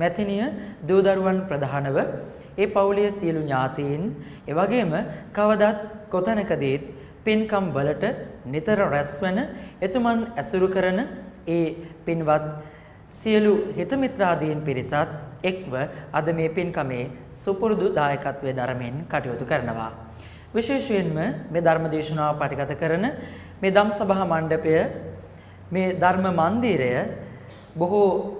මැතිණිය දූ දරුවන් ප්‍රධානව ඒ පවුලේ සියලු ඥාතීන් එවැගේම කවදත් කොතැනකදීත් පින්කම් වලට නිතර රැස්වන එතුමන් ඇසුරු කරන ඒ පින්වත් සියලු හිතමිත්‍රාදීන් පිරිසත් එක්ව අද මේ පින්කමේ සුපුරුදු දායකත්වයේ දරමින් කටයුතු කරනවා. විශේෂයෙන්ම මේ ධර්ම දේශනාව පටිගත කරන මේ ධම් සභා මණ්ඩපය මේ ධර්ම මන්දිරය බොහෝ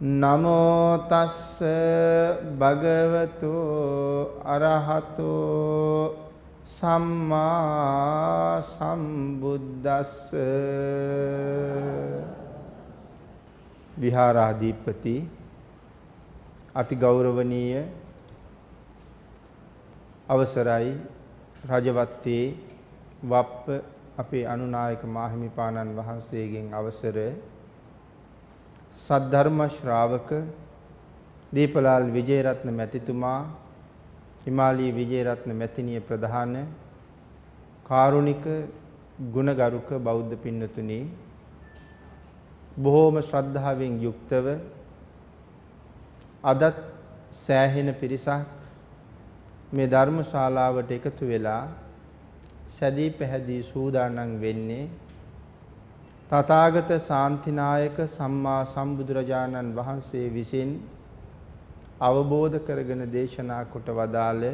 නමෝ තස්ස භගවතු අරහතු සම්මා සම්බුද්දස්ස. විහාරාධිපති අති ගෞරවනීය අවසරයි රජවත්තේ වප්ප අපේ අනුනායක මාහිමිපාණන් වහන්සේගෙන් අවසර සද්ධර්ම ශ්‍රාවක දීපලාල් විජේරත්න මැතිතුමා හිමාලී විජේරත්න මැතිණිය ප්‍රධාන කාරුණික ගුණගරුක බෞද්ධ පින්නතුනි බොහෝම ශ්‍රද්ධාවෙන් යුක්තව අදත් සෑහෙන පිරිසක් මේ ධර්මශාලාවට එකතු වෙලා සැදී පැහැදී සූදානම් වෙන්නේ තථාගත ශාන්තිනායක සම්මා සම්බුදුරජාණන් වහන්සේ විසින් අවබෝධ කරගෙන දේශනා කොට වදාළ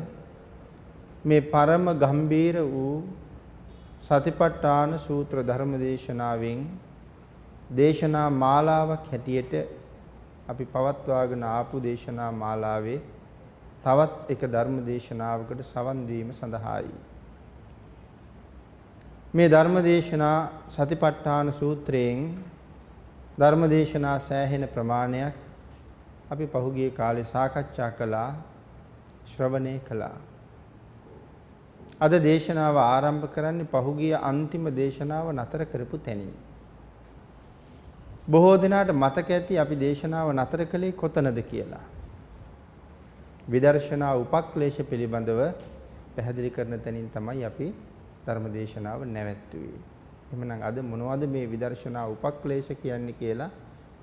මේ ಪರම ගම්බීර වූ සතිපට්ඨාන සූත්‍ර ධර්ම දේශනාවෙන් දේශනා මාලාවක් හැටියට අපි පවත්වාගෙන ආපු දේශනා මාලාවේ තවත් එක ධර්ම දේශනාවකට සවන් දීම සඳහායි. මේ ධර්ම දේශනා සතිපට්ඨාන සූත්‍රයෙන් ධර්ම දේශනා සෑහෙන ප්‍රමාණයක් අපි පහුගිය කාලේ සාකච්ඡා කළා ශ්‍රවණය කළා. අද දේශනාව ආරම්භ කරන්නේ පහුගිය අන්තිම දේශනාව නතර කරපු තැනින්. බොහෝ දිනාට මතක ඇති අපි දේශනාව නතර කළේ කොතනද කියලා. විදර්ශනා උපක්ලේශ පිළිබඳව පැහැදිලි කරන තැනින් තමයි අපි ධර්ම දේශනාව නැවැත්තුවේ. එහෙමනම් අද මොනවද මේ විදර්ශනා උපක්ලේශ කියන්නේ කියලා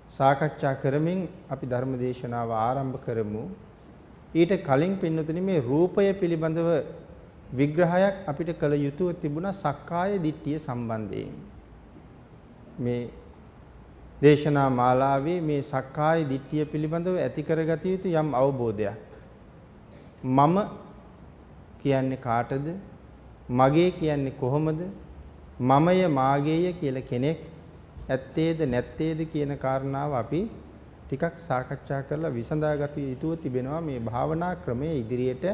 සාකච්ඡා කරමින් අපි ධර්ම දේශනාව ආරම්භ කරමු. ඊට කලින් පින්නතුනි මේ රූපය පිළිබඳව විග්‍රහයක් අපිට කළ යුතුව තිබුණා සක්කාය දිට්ඨිය සම්බන්ධයෙන්. මේ දේශනා මාලාවේ මේ සක්කාය දිට්ඨිය පිළිබඳව ඇති කරගatiya යුතු යම් අවබෝධයක්. මම කියන්නේ කාටද? මගේ කියන්නේ කොහොමද? මමය මාගේය කියලා කෙනෙක් ඇත්තේද නැත්තේද කියන කාරණාව අපි ටිකක් සාකච්ඡා කරලා විසඳාගත යුතුව තිබෙනවා මේ භාවනා ක්‍රමයේ ඉදිරියට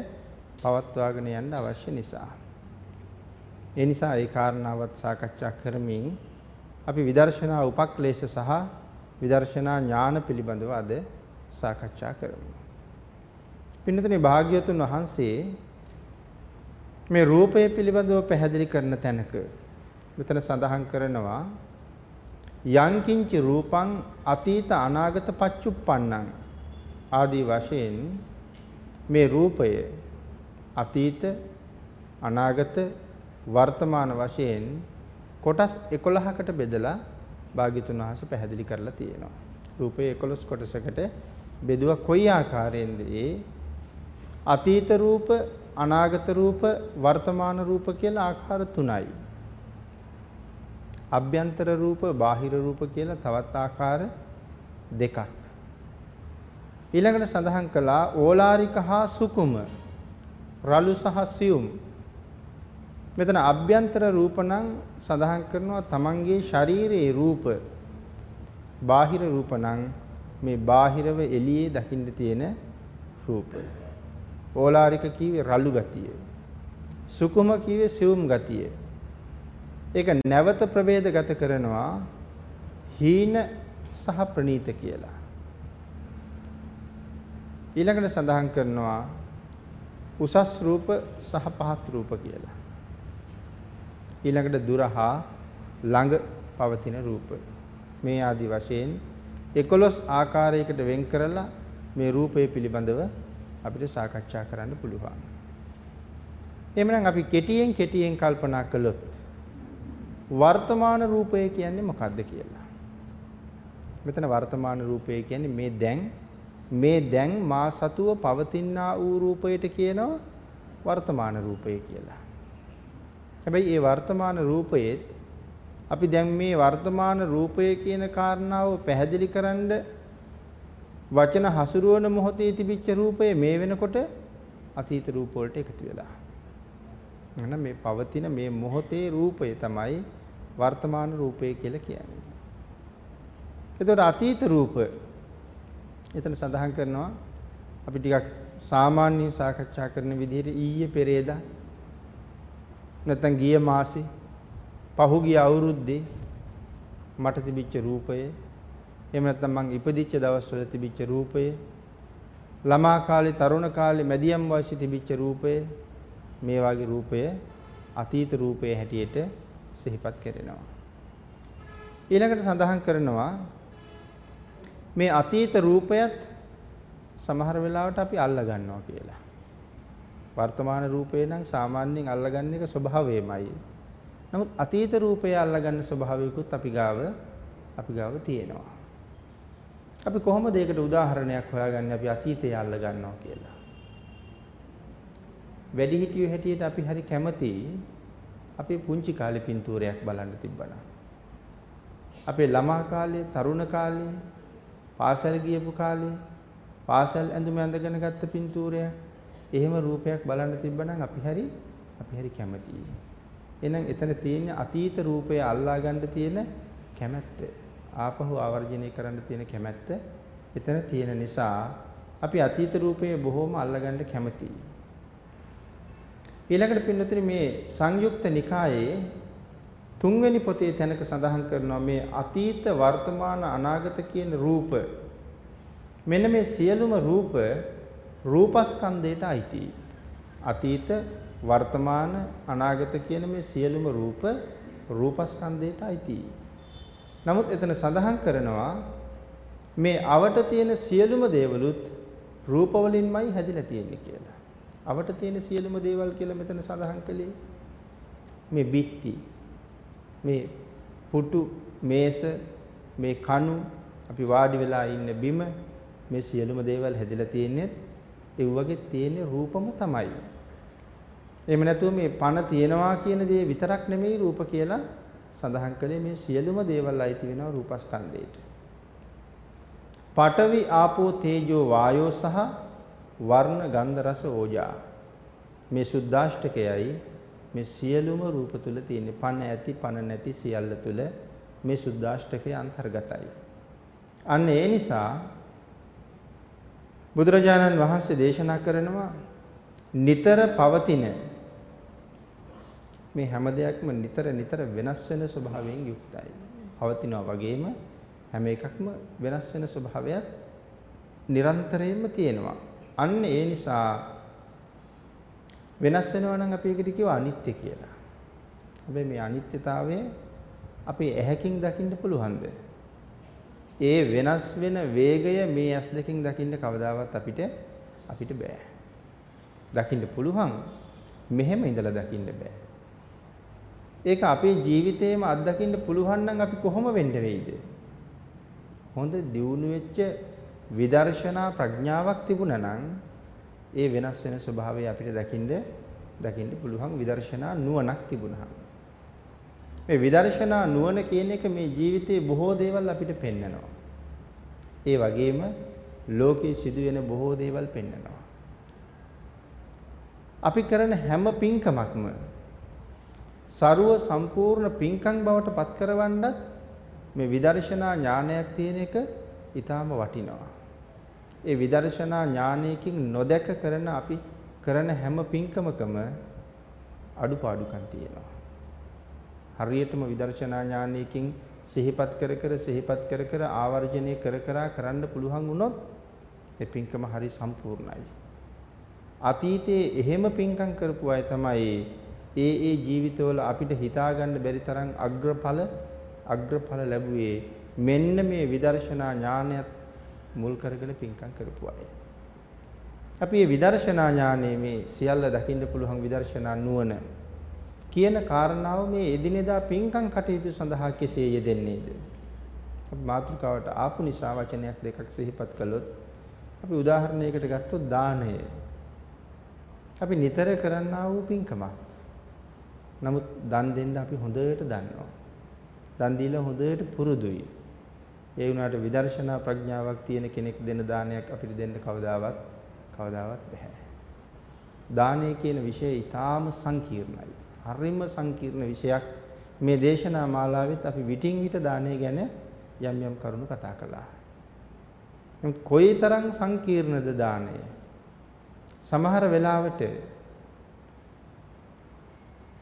පවත්වාගෙන යන්න අවශ්‍ය නිසා. ඒ නිසා ඒ කාරණාවත් සාකච්ඡා කරමින් අපි විදර්ශනා උපක්ලේශ සහ විදර්ශනා ඥාන පිළිබඳව අද සාකච්ඡා කරමු. පින්නතනේ භාග්‍යවතුන් වහන්සේ මේ රූපය පිළිබඳව පැහැදිලි කරන තැනක මෙතන සඳහන් කරනවා යංකින්ච රූපං අතීත අනාගත පච්චුප්පන්නං ආදී වශයෙන් මේ රූපය අතීත අනාගත වර්තමාන වශයෙන් කොටස් 11කට බෙදලා භාග්‍යතුන් වහන්සේ පැහැදිලි කරලා තියෙනවා. රූපය 11 කොටසකට බෙදුවා කොයි ආකාරයෙන්ද අතීත රූප, අනාගත රූප, වර්තමාන රූප කියලා ආකාර තුනයි. අභ්‍යන්තර රූප, බාහිර රූප කියලා තවත් ආකාර දෙකක්. ඊළඟට සඳහන් කළා ඕලාරික හා සුකුම රළු සහ සියුම් මෙතන අභ්‍යන්තර රූප නම් සඳහන් කරනවා තමන්ගේ ශරීරයේ රූප බාහිර රූප නම් මේ බාහිරව එළියේ දකින්න තියෙන රූප. ඕලාරික කීවේ රළු ගතිය. සුකුම කීවේ සියුම් ගතිය. ඒක නැවත ප්‍රභේදගත කරනවා හීන සහ ප්‍රනීත කියලා. ඊළඟට සඳහන් කරනවා උසස් රූප සහ පහත් රූප කියලා. ඊළඟට දුර හා ළඟ පවතින රූප. මේ ආදි වශයෙන් 11 ආකාරයකට වෙන් කරලා මේ රූපය පිළිබඳව අපිට සාකච්ඡා කරන්න පුළුවන්. එහෙමනම් අපි කෙටියෙන් කෙටියෙන් කල්පනා කළොත් වර්තමාන රූපය කියන්නේ මොකක්ද කියලා. මෙතන වර්තමාන රූපය කියන්නේ මේ දැන් මේ දැන් මා සතුව පවතිනා වූ රූපයට කියනවා වර්තමාන රූපය කියලා. හැබැයි ඒ වර්තමාන රූපයේත් අපි දැන් මේ වර්තමාන රූපය කියන කාරණාව පැහැදිලි කරන්න වචන හසුරුවන මොහොතේ තිබිච්ච රූපය මේ වෙනකොට අතීත රූප වලට එකතු වෙලා. එහෙනම් මේ පවතින මේ මොහොතේ රූපය තමයි වර්තමාන රූපය කියලා කියන්නේ. එතකොට අතීත රූප එතන සඳහන් කරනවා අපි ටිකක් සාමාන්‍ය සාකච්ඡා කරන විදිහට ඊයේ පෙරේදා නැත්නම් ගිය මාසේ පහුගිය අවුරුද්දේ මට තිබිච්ච රූපය එහෙම නැත්නම් මං ඉපදිච්ච දවස්වල තිබිච්ච රූපය ළමා කාලේ තරුණ කාලේ මැදියම් වයසේ තිබිච්ච රූපය මේ වගේ රූපය අතීත රූපයේ හැටියට සිහිපත් කරනවා. ඊළඟට සඳහන් කරනවා මේ අතීත රූපයත් සමහර වෙලාවට අපි අල්ල ගන්නවා කියලා. වර්තමාන රූපේ නම් සාමාන්‍යයෙන් අල්ලගන්න එක ස්වභාවයමයි. නමුත් අතීත රූපය අල්ලගන්න ස්වභාවයකුත් අපි ගාව අපි ගාව තියෙනවා. අපි කොහොමද ඒකට උදාහරණයක් හොයාගන්නේ අපි අතීතය අල්ල ගන්නවා කියලා. වැඩිහිටියෝ හැටියට අපි හරි කැමති අපේ පුංචි කාලේ පින්තූරයක් බලන්න තිබ්බනම්. අපේ ළමා කාලේ, තරුණ කාලේ, පාසල් ගියපු කාලේ, පාසල් ඇඳුම ඇඳගෙන ගත්ත පින්තූරයක්, එහෙම රූපයක් බලන්න තිබ්බනම් අපි හරි අපි හරි කැමතියි. එහෙනම් එතන තියෙන අතීත රූපය අල්ලා ගන්න තියෙන කැමැත්ත, ආපහු ආවර්ජනය කරන්න තියෙන කැමැත්ත එතන තියෙන නිසා අපි අතීත රූපය බොහොම අල්ලගන්න කැමතියි. ඊළඟට පින්නතුනි මේ සංයුක්ත නිකායේ තුන්වෙනි පොතේ තැනක සඳහන් කරනවා මේ අතීත වර්තමාන අනාගත කියන රූප මෙන්න මේ සියලුම රූප රූපස්කන්ධයට අයිතියි. අතීත වර්තමාන අනාගත කියන මේ සියලුම රූප රූපස්කන්ධයට අයිතියි. නමුත් එතන සඳහන් කරනවා මේ අවට තියෙන සියලුම දේවලුත් රූප වලින්මයි හැදිලා තියෙන්නේ කියලා. අවට තියෙන සියලුම දේවල් කියලා මෙතන සඳහන් කළේ මේ බිත්ති මේ පුටු මේස මේ කණු අපි වාඩි වෙලා ඉන්න බිම මේ සියලුම දේවල් හැදිලා තියෙන්නේ ඒ වගේ තියෙන රූපම තමයි. එහෙම නැතුව මේ පණ තියනවා කියන දේ විතරක් නෙමෙයි රූප කියලා සඳහන් කළේ මේ සියලුම දේවල් අයිති වෙනවා රූපස්කන්ධයට. පඨවි ආපෝ තේජෝ වායෝ සහ වර්ණ ගන්ධ රස ඕජා මේ සුද්දාෂ්ටකයයි මේ සියලුම රූප තුල තියෙන පණ ඇති පණ නැති සියල්ල තුල මේ සුද්දාෂ්ටකය අන්තර්ගතයි. අන්න ඒ නිසා බුදුරජාණන් වහන්සේ දේශනා කරනවා නිතර පවතින මේ හැම දෙයක්ම නිතර නිතර වෙනස් වෙන ස්වභාවයෙන් යුක්තයි. පවතිනවා වගේම හැම එකක්ම වෙනස් වෙන ස්වභාවයක් නිරන්තරයෙන්ම තියෙනවා. අන්න ඒ නිසා වෙනස් වෙනවා නම් අපි ඒකට කියව අනිත්‍ය කියලා. හැබැයි මේ අනිත්‍යතාවය අපි ඇහැකින් දකින්න පුළුවන්ද? ඒ වෙනස් වෙන වේගය මේ ඇස් දෙකෙන් දකින්න කවදාවත් අපිට අපිට බෑ. දකින්න පුළුවන් මෙහෙම ඉඳලා දකින්න බෑ. ඒක අපේ ජීවිතේම අත්දකින්න පුළුවන් නම් අපි කොහොම වෙන්න වෙයිද? හොඳ දියුණු වෙච්ච විදර්ශනා ප්‍රඥාවක් තිබුණා නම් ඒ වෙනස් වෙන ස්වභාවය අපිට දකින්න දකින්න පුළුවන් විදර්ශනා නුවණක් තිබුණා. මේ විදර්ශනා නුවණ කියන එක මේ ජීවිතේ බොහෝ දේවල් අපිට පෙන්නනවා. ඒ වගේම ලෝකේ සිදුවෙන බොහෝ දේවල් පෙන්නනවා. අපි කරන හැම පින්කමක්ම ਸਰුව සම්පූර්ණ පින්කම් බවට පත් කරවන්නත් මේ විදර්ශනා ඥානයක් තියෙන එක ඊටාම වටිනවා. ඒ විදර්ශනා ඥානයකින් නොදැක කරන අපි කරන හැම පින්කමකම අඩුපාඩුකම් තියෙනවා. හරියටම විදර්ශනා ඥානයකින් සිහිපත් කර කර සිහිපත් කර කර ආවර්ජනය කර කර කරන්න පුළුවන් වුණොත් ඒ පින්කම හරි සම්පූර්ණයි. අතීතයේ එහෙම පින්කම් කරපු අය තමයි ඒ ඒ ජීවිතවල අපිට හිතා ගන්න බැරි තරම් අග්‍රඵල අග්‍රඵල ලැබුවේ මෙන්න මේ විදර්ශනා ඥානයත් මුල් කරගෙන පින්කම් කරපු අය. අපි මේ විදර්ශනා ඥානයේ මේ සියල්ල දකින්න පුළුවන් විදර්ශනා නුවණ කියන කාරණාව මේ එදිනෙදා පින්කම් කටයුතු සඳහා කෙසේ යෙදෙන්නේද? අපි මාතෘකාවට ආපු නිසා වචනයක් දෙකක් සිහිපත් කළොත් අපි උදාහරණයකට ගත්තොත් දානය. අපි නිතර කරන්නා වූ පින්කමක්. නමුත් දන් දෙන්න අපි හොඳට දන්නවා. දන් දීලා හොඳට පුරුදුයි. ඒ වුණාට විදර්ශනා ප්‍රඥාවක් තියෙන කෙනෙක් දෙන දානයක් අපිට දෙන්න කවදාවත් කවදාවත් බෑ. දානය කියන විෂය ඊටාම සංකීර්ණයි. හරිම සංකීර්ණ විෂයක්. මේ දේශනා මාලාවෙත් අපි විටින් විට දානය ගැන යම් යම් කරුණු කතා කළා. කොයිතරම් සංකීර්ණද දානය? සමහර වෙලාවට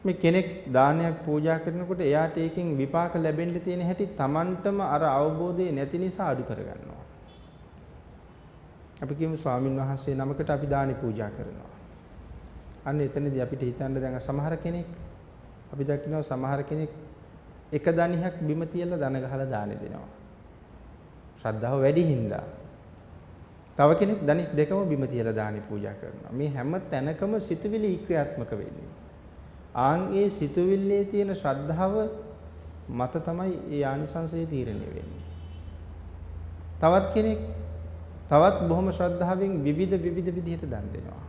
මේ කෙනෙක් දානයක් පූජා කරනකොට එයාට ඒකෙන් විපාක ලැබෙන්න තියෙන හැටි Tamanටම අර අවබෝධය නැති නිසා අඩු කරගන්නවා. අපි කියමු ස්වාමින් වහන්සේ නමකට අපි දානි පූජා කරනවා. අන්න එතනදී අපිට හිතන්න දැන් සමහර කෙනෙක් අපි දකිනවා සමහර කෙනෙක් එක දණිහක් බිම තියලා දන ගහලා දාන දෙනවා. ශ්‍රද්ධාව වැඩි හින්දා. තව කෙනෙක් දණිස් දෙකම බිම තියලා දානි පූජා කරනවා. මේ හැම තැනකම සිතුවිලි ක්‍රියාත්මක වෙන්නේ. ආන් ඒ සිතුවිල්ලේ තියෙන ශ්‍රද්ධාව මත තමයි ඒ ආනිසංසය තීරණය වෙන්නේ. තවත් කෙනෙක් තවත් බොහොම ශ්‍රද්ධාවෙන් විවිධ විවිධ විදිහට දන් දෙනවා.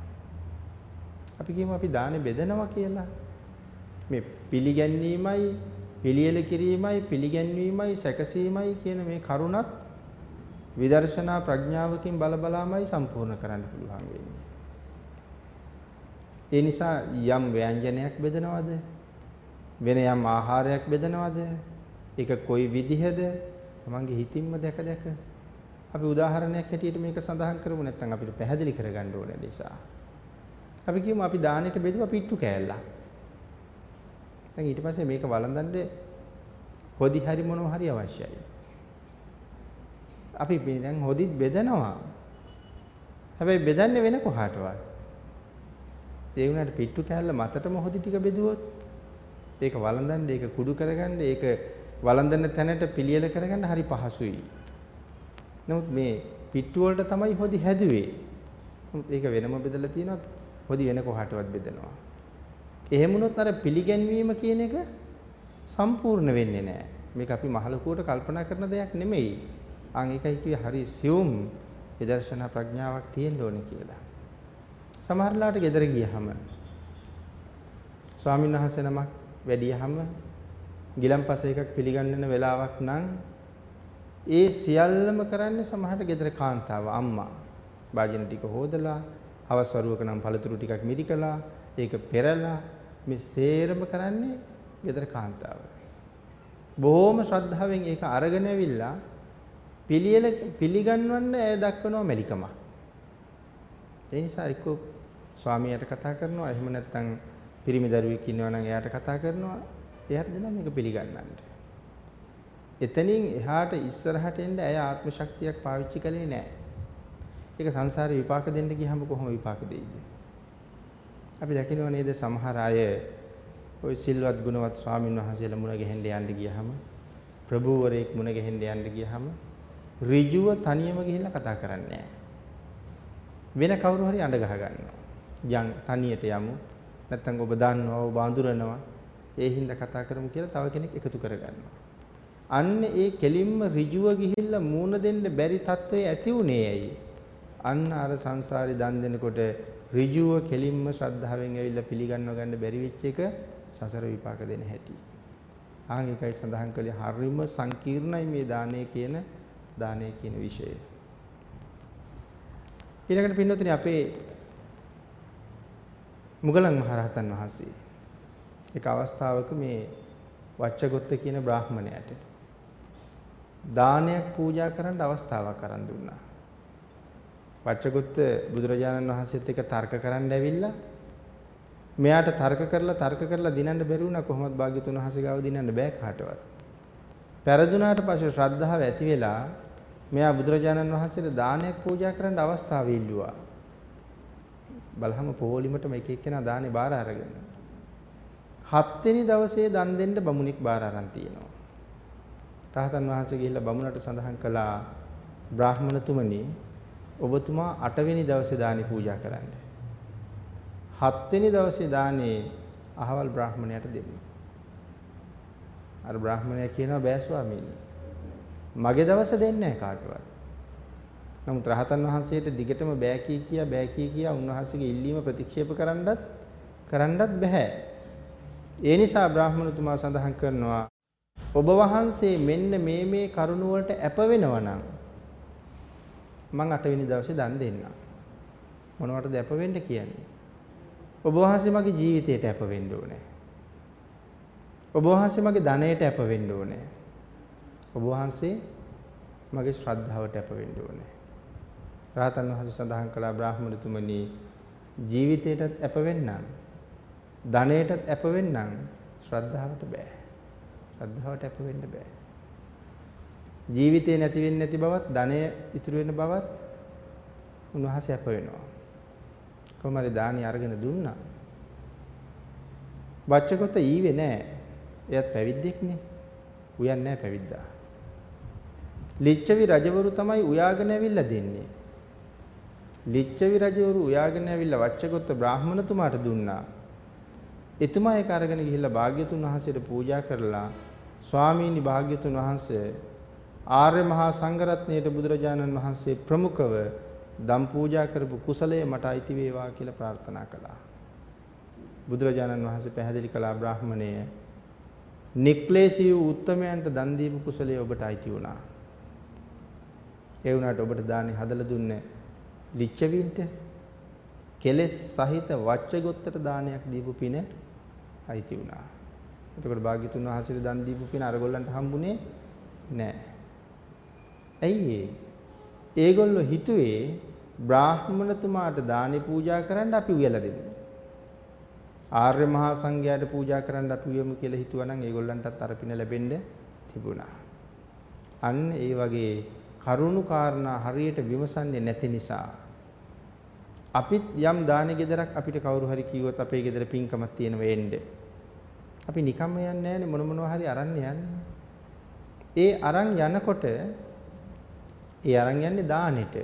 අපි කියමු අපි දානේ බෙදනවා කියලා. මේ පිළිගැන්වීමයි, පිළියෙල කිරීමයි, පිළිගැන්වීමයි, සැකසීමයි කියන මේ කරුණත් විදර්ශනා ප්‍රඥාවකින් බලබලාමයි සම්පූර්ණ කරන්න පුළුවන් වෙන්නේ. ඒ නිසා යම් ව්‍යංජනයක් බෙදනවද? වෙන යම් ආහාරයක් බෙදනවද? ඒක කොයි විදිහද? තමන්ගේ හිතින්ම දැක දැක අපි උදාහරණයක් හැටියට මේක සඳහන් කරමු නැත්නම් අපිට පැහැදිලි කරගන්න ඕන නිසා. අපි කියමු අපි දානෙට බෙදුවා පිට්ටු කෑල්ලක්. දැන් ඊට පස්සේ මේක වළඳන්න හොදි හරි මොනවා හරි අවශ්‍යයි. අපි මේ දැන් හොදිත් බෙදනවා. හැබැයි බෙදන්නේ වෙන කොහාටවත්. ඒ වුණාට පිට්ටු කෑල්ල මතටම හොදි ටික බෙදුවොත් ඒක වළඳන්න ඒක කුඩු කරගන්න ඒක වළඳන තැනට පිළියෙල කරගන්න හරි පහසුයි. නමුත් මේ පිට්ටු වලට තමයි හොදි හැදුවේ. නමුත් ඒක වෙනම බෙදලා තියෙනවා හොදි වෙන කොහාටවත් බෙදනවා. එහෙම වුණොත් අර පිළිගැන්වීම කියන එක සම්පූර්ණ වෙන්නේ නැහැ. මේක අපි මහලකුවට කල්පනා කරන දෙයක් නෙමෙයි. අන් ඒකයි කිව්වේ හරි සියුම් විදර්ශනා ප්‍රඥාවක් තියෙන්න ඕනේ කියලා. සමහරලාට ගෙදර ගියහම ස්වාමීන් වහන්සේ නමක් වැඩියහම ගිලම්පස එකක් පිළිගන්නන වෙලාවක් නම් ඒ සියල්ලම කරන්නේ සමහරට ගෙදර කාන්තාව අම්මා. වාජන ටික හොදලා, හවස් වරුවක නම් පළතුරු ටිකක් මිරිකලා, ඒක පෙරලා මේ සේරම කරන්නේ ගෙදර කාන්තාව. බොහොම ශ්‍රද්ධාවෙන් ඒක අරගෙන ඇවිල්ලා පිළියෙල පිළිගන්වන්න ඇය දක්වනවා මෙලිකම. ඒ නිසා එක්ක ස්වාමියාට කතා කරනවා එහෙම නැත්නම් පිරිමි දරුවෙක් ඉන්නවා නම් එයාට කතා කරනවා එයාට දෙනවා මේක පිළිගන්නන්න. එතනින් එහාට ඉස්සරහට එන්න ඇය ආත්ම ශක්තියක් පාවිච්චි කළේ නැහැ. ඒක සංසාරේ විපාක දෙන්න ගියහම කොහොම විපාක දෙයිද? අපි දකිනවා නේද සමහර අය ওই සිල්වත් ගුණවත් ස්වාමින් වහන්සේලා මුණ ගැහෙන්න යන්න ගියහම ප්‍රභූවරයෙක් මුණ ගැහෙන්න යන්න ගියහම ඍජුව තනියම ගිහිල්ලා කතා කරන්නේ වෙන කවුරු හරි අඬ ගහ ගන්නවා. යන් තනියට යමු. නැත්තම් ඔබ දන්නවා ඔබ අඳුරනවා. ඒ හින්දා කතා කරමු කියලා තව කෙනෙක් එකතු කරගන්නවා. අන්න ඒ කෙලින්ම ඍජුව ගිහිල්ලා මූණ දෙන්න බැරි තත්වයේ ඇති උනේ ඇයි? අන්න අර සංසාරේ දන් දෙනකොට ඍජුව කෙලින්ම ශ්‍රද්ධාවෙන් ඇවිල්ලා පිළිගන්නව ගන්න බැරි වෙච්ච එක සසර විපාක දෙන හැටි. ආන් එකයි සඳහන් කළේ හරිම සංකීර්ණයි මේ දානය කියන දානය කියන විෂය. ඊළඟට පින්නොතනේ අපේ මුගලන් මහරහතන් වහන්සේ එක අවස්ථාවක මේ වච්චගොත්ත කියන බ්‍රාහ්මණයට දානයක් පූජා කරන්න අවස්ථාවක් අරන් දුන්නා. වච්චගොත්ත බුදුරජාණන් වහන්සේත් එක්ක තර්ක කරන්න ඇවිල්ලා මෙයාට තර්ක කරලා තර්ක කරලා දිනන්න බැරි වුණා කොහොමද භාග්‍යතුන් වහන්සේ ගාව දිනන්න බෑ කාටවත්. පෙරදුනාට පස්සේ ශ්‍රද්ධාව ඇති වෙලා මෙයා බුදුරජාණන් වහන්සේට දානයක් පූජා කරන්න අවස්ථාව ඉල්ලුවා. බලහම පොලිමටම එක එක්කෙනා දානේ බාර අරගෙන. හත්වෙනි දවසේ දන් දෙන්න බමුණෙක් බාර අරන් තියෙනවා. රහතන් වහන්සේ ගිහිල්ලා බමුණට සඳහන් කළා බ්‍රාහ්මණතුමනි ඔබතුමා 8 වෙනි දවසේ දානි පූජා කරන්න. 7 වෙනි දවසේ දානේ අහවල් බ්‍රාහ්මණයට දෙන්න. අර බ්‍රාහ්මණයා කියනවා බෑ ස්වාමීනි. මගේ දවස දෙන්නේ නැහැ කාටවත්. නමුත් රහතන් වහන්සේට දිගටම බෑ කී කියා බෑ කී කියා උන්වහන්සේගේ ඉල්ලීම ප්‍රතික්ෂේප කරන්නත් කරන්නත් බෑ. ඒ නිසා බ්‍රාහ්මණතුමා සඳහන් කරනවා ඔබ වහන්සේ මෙන්න මේ මේ කරුණ වලට අප වෙනවා නම් මං 8 වෙනි දවසේ දන් දෙන්නම්. මොනවටද අප වෙන්න කියන්නේ? ඔබ වහන්සේ මගේ ජීවිතයට අප වෙන්න ඕනේ. ඔබ වහන්සේ මගේ ධනයට අප වෙන්න ඕනේ. ඔබ වහන්සේ මගේ ශ්‍රද්ධාවට අප වෙන්න ඕනේ. රහතන් වහන්සේ සඳහන් කළා බ්‍රාහ්මණතුමනි ජීවිතයටත් අප වෙන්නම්. ධනයටත් අප වෙන්නම් ශ්‍රද්ධාවට බෑ. ශ්‍රද්ධාවට අප වෙන්න බෑ. ජීවිතේ නැති වෙන්නේ නැති බවත් ධනය ඉතුරු වෙන බවත් උන්වහන්සේ අප වෙනවා. කොහොම හරි දානි අරගෙන දුන්නා. බච්චකොත ඊවේ නෑ. එයත් පැවිද්දෙක්නේ. උයන්නේ නෑ පැවිද්දා. ලිච්ඡවි රජවරු තමයි උයාගෙන ඇවිල්ලා දෙන්නේ. ලිච්ඡවි රජවරු උයාගෙන ඇවිල්ලා වච්චගොත්ත බ්‍රාහ්මණතුමාට දුන්නා. එතුමා ඒක අරගෙන ගිහිල්ලා භාග්‍යතුන් වහන්සේට පූජා කරලා ස්වාමීනි භාග්‍යතුන් වහන්සේ ආර්ය මහා සංඝරත්නයට බුදුරජාණන් වහන්සේ ප්‍රමුඛව දම් පූජා කරපු කුසලය මට අයිති වේවා කියලා ප්‍රාර්ථනා කළා. බුදුරජාණන් වහන්සේ පැහැදිලි කළා බ්‍රාහ්මණය නික්ලේශී වූ උත්තමයන්ට දන් දීපු කුසලය ඔබට අයිති වුණා. ඒ වුණාට ඔබට දානි හදලා දුන්නේ ලිච්ඡවීන්ට කෙලෙස් සහිත වච්චගොත්තට දානයක් දීපු පින අයිති වුණා. එතකොට භාග්‍යතුන් වහන්සේට දන් දීපු පින අරගොල්ලන්ට හම්බුනේ නැහැ. ඇයි ඒගොල්ලෝ හිතුවේ බ්‍රාහ්මණතුමාට දානි පූජා කරන්න අපි උයලා දෙමු. ආර්ය මහා සංඝයාට පූජා කරන්න අපි උයමු කියලා හිතුවනම් ඒගොල්ලන්ටත් අර පින ලැබෙන්න තිබුණා. අන්න ඒ වගේ කරුණු කාරණා හරියට විමසන්නේ නැති නිසා අපිත් යම් දානෙ ගෙදරක් අපිට කවුරු හරි කිව්වොත් අපේ ගෙදර පින්කමක් තියෙනවා එන්නේ. අපි නිකම්ම යන්නේ නැහැනේ මොන මොනවා හරි අරන් යන්නේ. ඒ අරන් යනකොට ඒ අරන් යන්නේ දානෙට.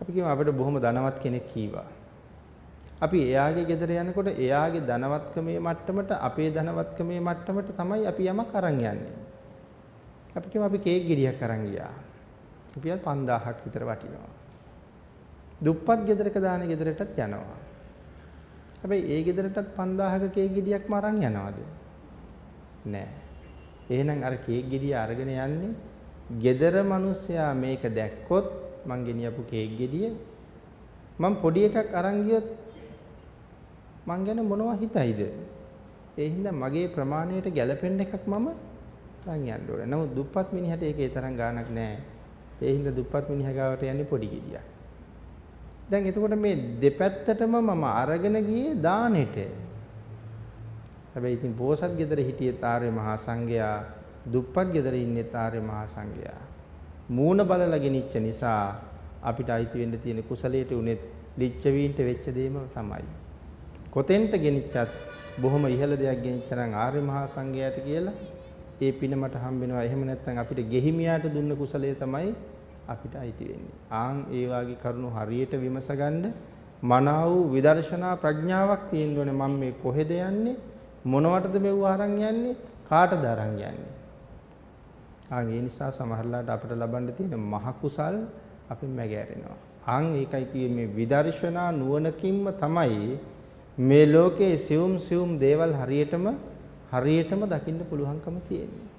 අපි කියමු අපිට බොහොම ධනවත් කෙනෙක් කීවා. අපි එයාගේ ගෙදර යනකොට එයාගේ ධනවත්කමේ මට්ටමට අපේ ධනවත්කමේ මට්ටමට තමයි අපි යමක් අරන් යන්නේ. අපි කියමු අපි කේක් ගෙඩියක් අරන් ගියා. රුපියල් 5000ක් විතර වටිනවා. දුප්පත් ගෙදරක දාන ගෙදරටත් යනවා. හැබැයි ඒ ගෙදරටත් 5000ක කේක් ගෙඩියක්ම අරන් යනවද? නෑ. එහෙනම් අර කේක් ගෙඩිය අරගෙන යන්නේ gedara මිනිස්සයා මේක දැක්කොත් මං ගෙනියපු කේක් ගෙඩිය මං පොඩි එකක් අරන් ගියොත් මං ගැන මොනවා හිතයිද? ඒ හින්දා මගේ ප්‍රමාණයට ගැළපෙන්න එකක් මම අරන් යන්න ඕනේ. නමුත් දුප්පත් මිනිහට ඒකේ තරම් ගාණක් නැහැ. ඒ හින්දා දුප්පත් මිනිහා ගාවට යන්නේ පොඩි ගෙඩියක්. දැන් එතකොට මේ දෙපැත්තටම මම අරගෙන ගියේ දානෙට. හැබැයි ඉතින් බෝසත් ගෙදර හිටියේ ආර්ය මහා සංඝයා දුප්පත් ගෙදර ඉන්නේ ආර්ය මහා සංඝයා. මූණ බලලා ගෙනිච්ච නිසා අපිට අයිති වෙන්න තියෙන කුසලයට උනේත් ලිච්ඡවීන්ට වෙච්ච දේම තමයි. කොතෙන්ට ගෙනිච්චත් බොහොම ඉහළ දෙයක් ගෙනිච්චනම් ආර්ය මහා සංඝයාට කියලා ඒ පින මට හම්බ වෙනවා. එහෙම නැත්නම් අපිට ගෙහිමියාට දුන්න කුසලය තමයි අපිට අයිති වෙන්නේ. ආන් ඒ වාගේ කරුණු හරියට විමසගන්න මනාව විදර්ශනා ප්‍රඥාවක් තියෙන්න ඕනේ. මම මේ කොහෙද යන්නේ? මොනවටද මෙව අරන් යන්නේ? කාටද අරන් යන්නේ? ආන් ඒ නිසා සමහරලාට අපිට ලබන්න තියෙන මහ කුසල් අපි මැගෑරෙනවා. ආන් ඒකයි කියේ මේ විදර්ශනා නුවණකින්ම තමයි මේ ලෝකයේ සියුම් සියුම් දේවල් හරියටම හරියටම දකින්න පුළුවන්කම තියෙන්නේ.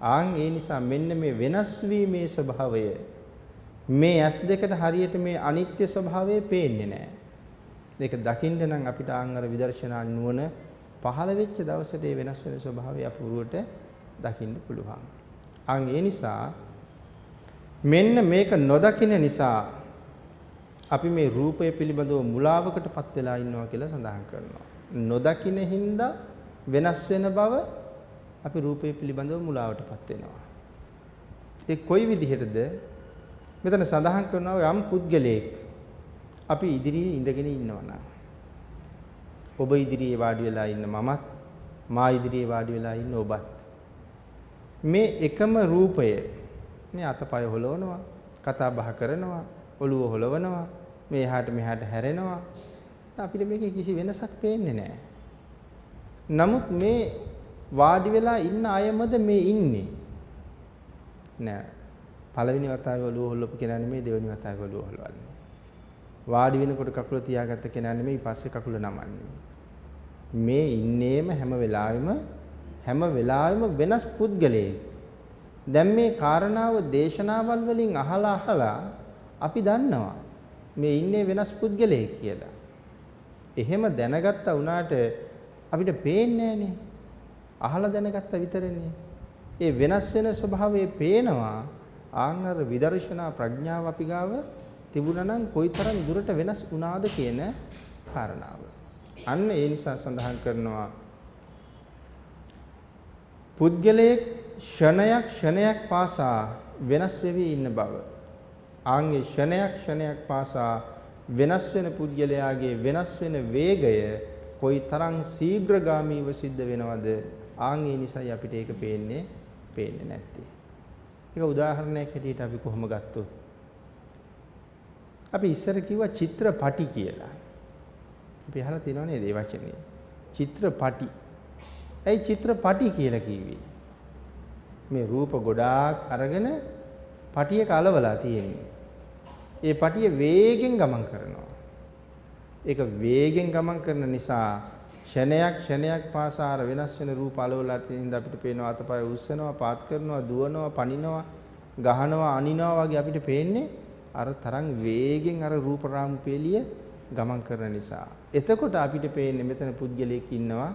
ආන් ඒ නිසා මෙන්න මේ වෙනස් වීමේ ස්වභාවය මේ ඇස් දෙකට හරියට මේ අනිත්‍ය ස්වභාවය පේන්නේ නැහැ. ඒක දකින්න නම් අපිට ආන් අර විදර්ශනා නුවණ පහළ වෙච්ච දවසට ඒ වෙනස් වෙන ස්වභාවය අපුරුවට දකින්න පුළුවන්. ආන් ඒ නිසා මෙන්න මේක නොදකින නිසා අපි මේ රූපය පිළිබඳව මුලාවකටපත් වෙලා ඉන්නවා කියලා සඳහන් කරනවා. නොදකින හින්දා වෙනස් වෙන බව අපි රූපය පිළිබඳව මුලාවටපත් වෙනවා. ඒ කොයි විදිහටද මෙතන සඳහන් කරනවා යම් පුද්ගලයෙක් අපි ඉදිරියේ ඉඳගෙන ඉන්නවා නම් ඔබ ඉදිරියේ වාඩි වෙලා ඉන්න මමත් මා ඉදිරියේ වාඩි වෙලා ඉන්න ඔබත් මේ එකම රූපය මේ අතපය හොලවනවා කතා බහ කරනවා ඔළුව හොලවනවා මේ එහාට මෙහාට හැරෙනවා අපිට මේකේ කිසි වෙනසක් පේන්නේ නැහැ. නමුත් මේ වාඩි වෙලා ඉන්න අයමද මේ ඉන්නේ? නෑ. පළවෙනි වතාවේ ඔළුව හොල්ලපු කෙනා නෙමෙයි දෙවෙනි වතාවේ ඔළුව හොල්වන්නේ. වාඩි වෙනකොට කකුල තියාගත්ත කෙනා නෙමෙයි පස්සේ කකුල නමන්නේ. මේ ඉන්නේම හැම වෙලාවෙම හැම වෙලාවෙම වෙනස් පුද්ගලයෙක්. දැන් මේ කාරණාව දේශනාවල් වලින් අහලා අහලා අපි දන්නවා මේ ඉන්නේ වෙනස් පුද්ගලයෙක් කියලා. එහෙම දැනගත්තා වුණාට අපිට පේන්නේ නැහනේ. අහලා දැනගත්ත විතරනේ. ඒ වෙනස් වෙන ස්වභාවය පේනවා ආන්තර විදර්ශනා ප්‍රඥාව අපි ගාව තිබුණා නම් කොයිතරම් දුරට වෙනස් වුණාද කියන කාරණාව. අන්න ඒ නිසා සඳහන් කරනවා පුද්ගලයේ ක්ෂණයක් ක්ෂණයක් පාසා වෙනස් වෙවි ඉන්න බව. ආන්ගේ ක්ෂණයක් ක්ෂණයක් පාසා වෙනස් වෙන පුද්ගලයාගේ වෙනස් වෙන වේගය කොයි තරම් ශීඝ්‍රගාමීව සිද්ධ වෙනවද ආන් ඒ නිසායි අපිට ඒක පේන්නේ පේන්නේ නැත්තේ. ඒක උදාහරණයක් හැටියට අපි කොහොම ගත්තොත් අපි ඉස්සර කිව්වා චිත්‍රපටි කියලා. අපි අහලා තියෙනව නේද මේ වචනේ? චිත්‍රපටි. ඇයි චිත්‍රපටි කියලා කිව්වේ? මේ රූප ගොඩාක් අරගෙන පටියක අලවලා තියෙන්නේ. ඒ පටිය වේගෙන් ගමන් කරනවා. ඒක වේගෙන් ගමන් කරන නිසා ක්ෂණයක් ක්ෂණයක් පාසා අර වෙනස් වෙන රූප අලවලා තියෙන අපිට පේනවා අතපය උස්සනවා, පාත් කරනවා, දුවනවා, පනිනවා, ගහනවා, අනිනවා වගේ අපිට පේන්නේ අර තරම් වේගෙන් අර රූප රාමු පෙළිය ගමන් කරන නිසා. එතකොට අපිට පේන්නේ මෙතන පුද්ගලයෙක් ඉන්නවා,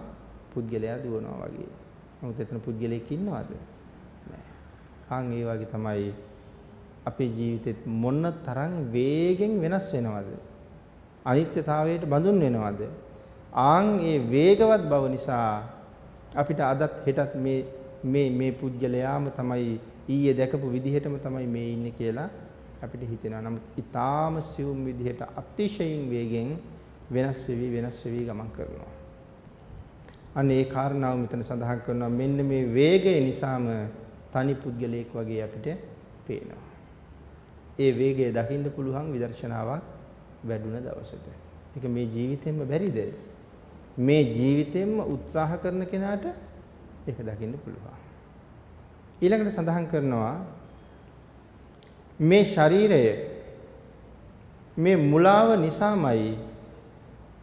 පුද්ගලයා දුවනවා වගේ. නමුත් එතන පුද්ගලයෙක් ඉන්නවද? නැහැ. ආන් ඒ වගේ තමයි අපේ ජීවිතෙත් මොන තරම් වේගෙන් වෙනස් වෙනවද? අනිත්‍යතාවයට බඳුන් වෙනවද? ආන් ඒ වේගවත් බව නිසා අපිට අදත් හෙටත් මේ මේ මේ පුජ්‍යලයාම තමයි ඊයේ දැකපු විදිහටම තමයි මේ ඉන්නේ කියලා අපිට හිතෙනවා. නමුත් ඊටාම සියුම් විදිහට අතිශයින් වේගෙන් වෙනස් වෙවි වෙනස් වෙවි ගමන් කරනවා. අන්න ඒ කාරණාව මෙතන සඳහන් කරනවා මෙන්න මේ වේගය නිසාම තනි පුද්ගලයෙක් වගේ අපිට පේනවා. ඒ වේගය දකින්න පුළුවන් විදර්ශනාවක් වැඩුණ දවසට. ඒක මේ ජීවිතෙන්ම බැරිද? මේ ජීවිතෙන්ම උත්සාහ කරන කෙනාට ඒක දකින්න පුළුවන්. ඊළඟට සඳහන් කරනවා මේ ශරීරය මේ මුලාව නිසාමයි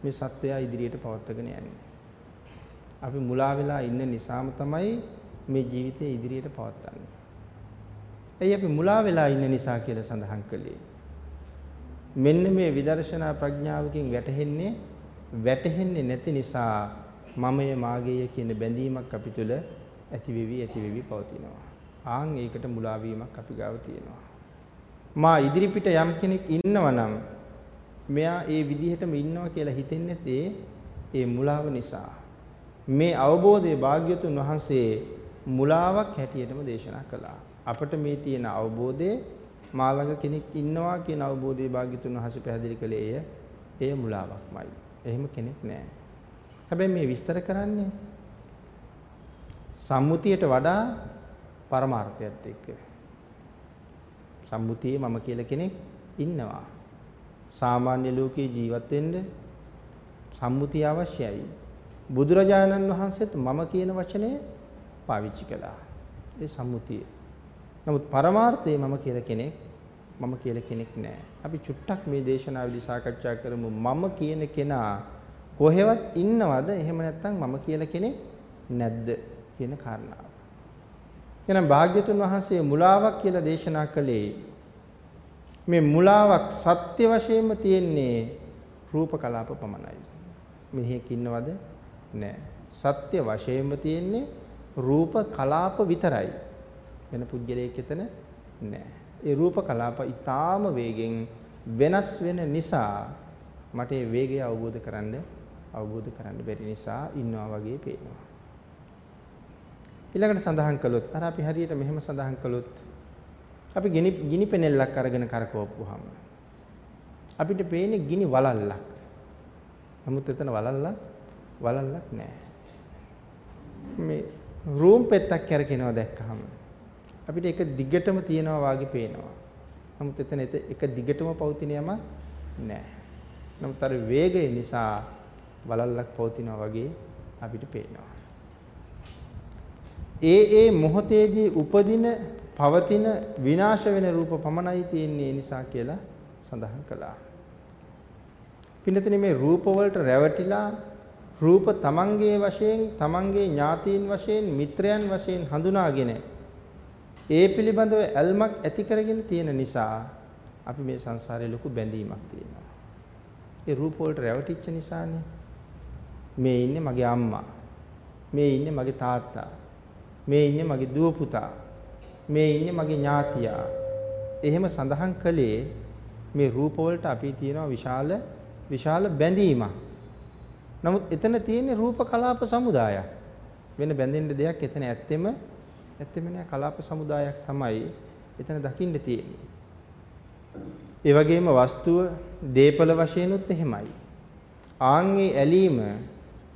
මේ සත්වයා ඉදිරියට පවත්වාගෙන යන්නේ. අපි මුලා වෙලා ඉන්න නිසාම තමයි මේ ජීවිතය ඉදිරියට පවත්වන්නේ. එයි අපි මුලා වෙලා ඉන්න නිසා කියලා සඳහන් කළේ. මෙන්න මේ විදර්ශනා ප්‍රඥාවකින් වැටහෙන්නේ වැටහෙන්නේ නැති නිසා මමය මාගේය කියන බැඳීමක් අපි තුළ ඇති වෙවි ඇති වෙවි පවතිනවා. ආන් ඒකට මුලා වීමක් අපි ගාව තියෙනවා. මා ඉදිරිපිට යම් කෙනෙක් ඉන්නවා නම් මෙයා ඒ විදිහටම ඉන්නවා කියලා හිතෙන්නේ ඒ ඒ මුලාව නිසා. මේ අවබෝධයේ භාග්‍යතුන් වහන්සේ මුලාවක් හැටියටම දේශනා කළා. අපට මේ තියෙන අවබෝධය මා ළඟ කෙනෙක් ඉන්නවා කියන අවබෝධයේ භාග්‍යතුන් වහන්සේ පැහැදිලි කළේ එය එය මුලාවක්මයි. එහෙම කෙනෙක් නැහැ. හැබැයි මේ විස්තර කරන්නේ සම්මුතියට වඩා පරමාර්ථයත් එක්ක. සම්මුතියේ මම කියලා කෙනෙක් ඉන්නවා. සාමාන්‍ය ලෝකේ ජීවත් වෙන්න සම්මුතිය අවශ්‍යයි. බුදුරජාණන් වහන්සේත් මම කියන වචනය පාවිච්චි කළා. ඒ සම්මුතිය. නමුත් පරමාර්ථයේ මම කියලා කෙනෙක් මම කියලා කෙනෙක් නැහැ. අපි චුට්ටක් මේ දේශනාවේදී සාකච්ඡා කරමු මම කියන කෙනා කොහෙවත් ඉන්නවද? එහෙම නැත්නම් මම කියලා කෙනෙක් නැද්ද කියන කාරණාව. එහෙනම් භාග්‍යතුන් වහන්සේ මුලාවක් කියලා දේශනා කළේ මේ මුලාවක් සත්‍ය වශයෙන්ම තියෙන්නේ රූප කලාප පමණයි. මෙහෙක ඉන්නවද? නැහැ. සත්‍ය වශයෙන්ම තියෙන්නේ රූප කලාප විතරයි. වෙන පුද්ගලයෙක් එතන නැහැ. ඒ රූප කලාප ඊටාම වේගෙන් වෙනස් වෙන නිසා මට ඒ වේගය අවබෝධ කරන්න අවබෝධ කරන්න බැරි නිසා ඉන්නවා වගේ පේනවා. ඊළඟට සඳහන් කළොත් අර අපි හරියට මෙහෙම සඳහන් කළොත් අපි ගිනි ගිනි පෙනෙල්ලක් අරගෙන කරකවපුවාම අපිට පේන්නේ ගිනි වලල්ලක්. නමුත් එතන වලල්ලක් වලල්ලක් නැහැ. මේ රූම් පෙත්තක් කරකිනවා දැක්කහම අපිට එක දිගටම තියනවා වාගේ පේනවා. නමුත් එතන එක දිගටම පවතින යමක් නැහැ. නමුත් අර වේගය නිසා වලල්ලක් පවතිනවා වගේ අපිට පේනවා. ඒ ඒ මොහොතේදී උපදින පවතින විනාශ වෙන රූප පමණයි තියෙන්නේ නිසා කියලා සඳහන් කළා. පින්නතනේ මේ රූප වලට රැවටිලා රූප තමන්ගේ වශයෙන් තමන්ගේ ඥාතීන් වශයෙන් මිත්‍රයන් වශයෙන් හඳුනාගෙන ඒ පිළිබඳව ඇල්මක් ඇති කරගෙන තියෙන නිසා අපි මේ සංසාරේ ලොකු බැඳීමක් තියෙනවා. ඒ රූප වලට රැවටිච්ච නිසානේ. මේ ඉන්නේ මගේ අම්මා. මේ ඉන්නේ මගේ තාත්තා. මේ ඉන්නේ මගේ දුව පුතා. මේ ඉන්නේ මගේ ඥාතියා. එහෙම සඳහන් කළේ මේ රූප වලට අපි තියෙනවා විශාල විශාල බැඳීමක්. නමුත් එතන තියෙන්නේ රූප කලාප සමුදායක්. වෙන බැඳෙන්න දෙයක් එතන ඇත්තෙම ඇත්තෙම නෑ කලාප සමුදායක් තමයි එතන දකින්න තියෙන්නේ. ඒ වගේම වස්තුව දීපල වශයෙන්ුත් එහෙමයි. ආන්ගේ ඇලීම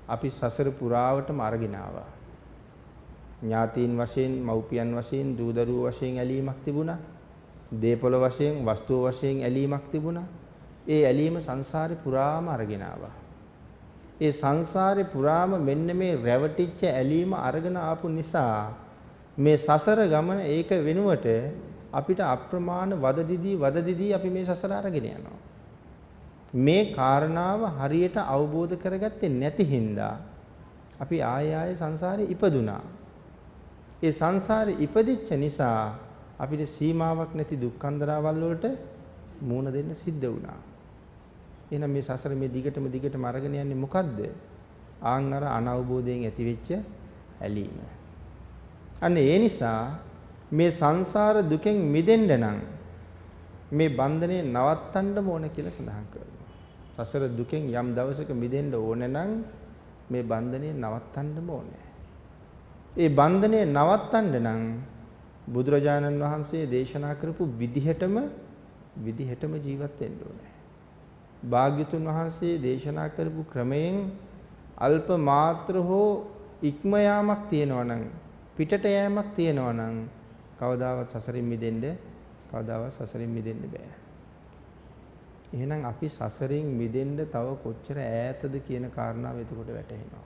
අපි සසර පුරාවටම අරගෙන ආවා. ඥාතීන් වශයෙන්, මව්පියන් වශයෙන්, දූ දරුවෝ වශයෙන් ඇලීමක් තිබුණා. දීපල වශයෙන්, වස්තුව වශයෙන් ඇලීමක් තිබුණා. ඒ ඇලීම සංසාරේ පුරාම අරගෙන ආවා. ඒ සංසාරේ පුරාම මෙන්න මේ රැවටිච්ච ඇලීම අරගෙන ආපු නිසා මේ සසර ගමන ඒක වෙනුවට අපිට අප්‍රමාණ වද දිදී වද දිදී අපි මේ සසර අරගෙන යනවා. මේ කාරණාව හරියට අවබෝධ කරගත්තේ නැති හින්දා අපි ආය ආය සංසාරේ ඉපදුනා. ඒ සංසාරේ ඉපදිච්ච නිසා අපිට සීමාවක් නැති දුක්ඛන්දරාවල් වලට මූණ දෙන්න සිද්ධ වුණා. එහෙනම් මේ සසර මේ දිගටම දිගටම අරගෙන යන්නේ මොකද්ද? ආන් අර අනවබෝධයෙන් ඇතිවෙච්ච ඇලීම. අන්න ඒ නිසා මේ සංසාර දුකෙන් මිදෙන්න නම් මේ බන්ධනේ නවත්තන්න ඕන කියලා සඳහන් කරනවා. සසර දුකෙන් යම් දවසක මිදෙන්න ඕන නම් මේ බන්ධනේ නවත්තන්න ඕනේ. ඒ බන්ධනේ නවත්තන්න නම් බුදුරජාණන් වහන්සේ දේශනා කරපු විදිහටම විදිහටම ජීවත් වෙන්න ඕනේ. භාග්‍යතුන් වහන්සේ දේශනා කරපු ක්‍රමයෙන් අල්ප මාත්‍ර හෝ ඉක්ම යාමක් තියෙනවා නම් පිටට යෑමක් තියෙනවා නම් කවදාවත් සසරින් මිදෙන්න කවදාවත් සසරින් මිදෙන්න බෑ. එහෙනම් අපි සසරින් මිදෙන්න තව කොච්චර ඈතද කියන කාරණාව එතකොට වැටහෙනවා.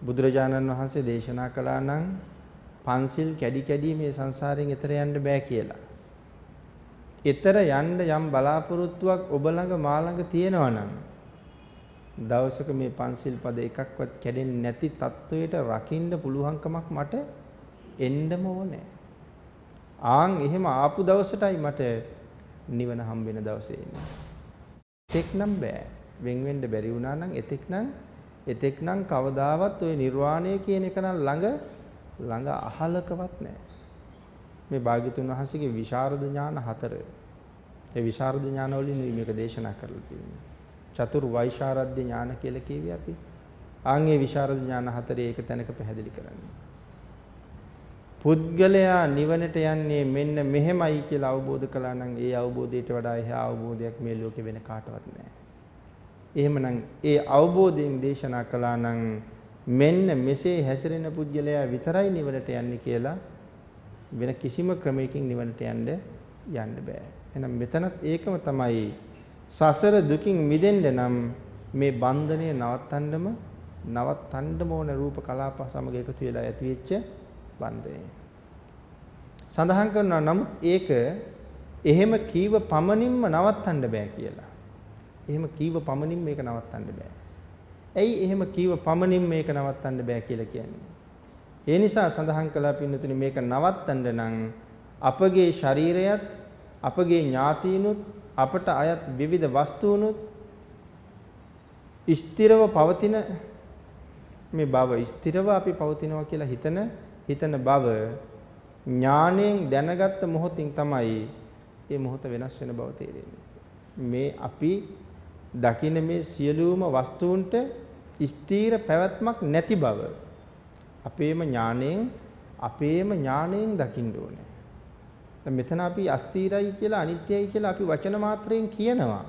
බුදුරජාණන් වහන්සේ දේශනා කළා නම් පන්සිල් කැඩි කැඩි මේ සංසාරයෙන් එතර යන්න බෑ කියලා. එතර යන්න යම් බලාපොරොත්තුවක් ඔබ ළඟ මා ළඟ තියෙනවා නම් දවසක මේ පන්සිල් පද එකක්වත් කැඩෙන්නේ නැති තත්වයට රකින්න පුළුවන්කමක් මට එන්නම ඕනේ. ආන් එහෙම ආපු දවසටයි මට නිවන හම්බ වෙන දවසේ එන්නේ. එතෙක් නම් බෑ. වෙන් වෙන්න බැරි වුණා නම් එතෙක් නම් එතෙක් නම් කවදාවත් ওই නිර්වාණය කියන එක නම් ළඟ ළඟ අහලකවත් නැහැ. මේ භාග්‍යතුන් වහන්සේගේ විශාරද ඥාන හතර. ඒ විශාරද ඥාන වලින් මේක දේශනා කරලා තියෙනවා. චතුර් වෛශාරද්‍ය ඥාන කියලා කියවි අපි. ආන්ගේ විශාරද ඥාන හතරේ එක තැනක පැහැදිලි කරන්නේ. පුද්ගලයා නිවනට යන්නේ මෙන්න මෙහෙමයි කියලා අවබෝධ කළා නම් ඒ අවබෝධයට වඩා එහා අවබෝධයක් මේ ලෝකේ වෙන කාටවත් නැහැ. එහෙමනම් ඒ අවබෝධයෙන් දේශනා කළා නම් මෙන්න මෙසේ හැසිරෙන පුද්ගලයා විතරයි නිවනට යන්නේ කියලා වෙන කිසිම ක්‍රමයකින් නිවනට යන්න යන්න බෑ. එහෙනම් මෙතනත් ඒකම තමයි සසර දුකින් මිදෙන්න නම් මේ බන්ධනය නවත්තන්නම නවත්තන්නම ඕන රූප කලාප සමග එකතු වෙලා ඇතිවෙච්ච බන්ධනය. සඳහන් කරනවා නමුත් ඒක එහෙම කීව පමණින්ම නවත්තන්න බෑ කියලා. එහෙම කීව පමණින් මේක නවත්තන්න බෑ. ඇයි එහෙම කීව පමණින් මේක නවත්තන්න බෑ කියලා කියන්නේ? ඒ නිසා සඳහන් කළා පින්නතුනි මේක නවත්තන්න නම් අපගේ ශරීරයත් අපගේ ඥාතීනුත් අපට අයත් විවිධ වස්තුනුත් ස්ථිරව පවතින මේ භව ස්ථිරව අපි පවතිනවා කියලා හිතන හිතන භව ඥාණයෙන් දැනගත්ත මොහොතින් තමයි මේ මොහොත වෙනස් වෙන බව තේරෙන්නේ. මේ අපි දකින මේ සියලුම වස්තුන්ට ස්ථීර පැවැත්මක් නැති බව අපේම ඥාණයෙන් අපේම ඥාණයෙන් දකින්න ඕනේ. දැන් මෙතන අපි අස්ථීරයි කියලා අනිත්‍යයි කියලා අපි වචන මාත්‍රයෙන් කියනවා.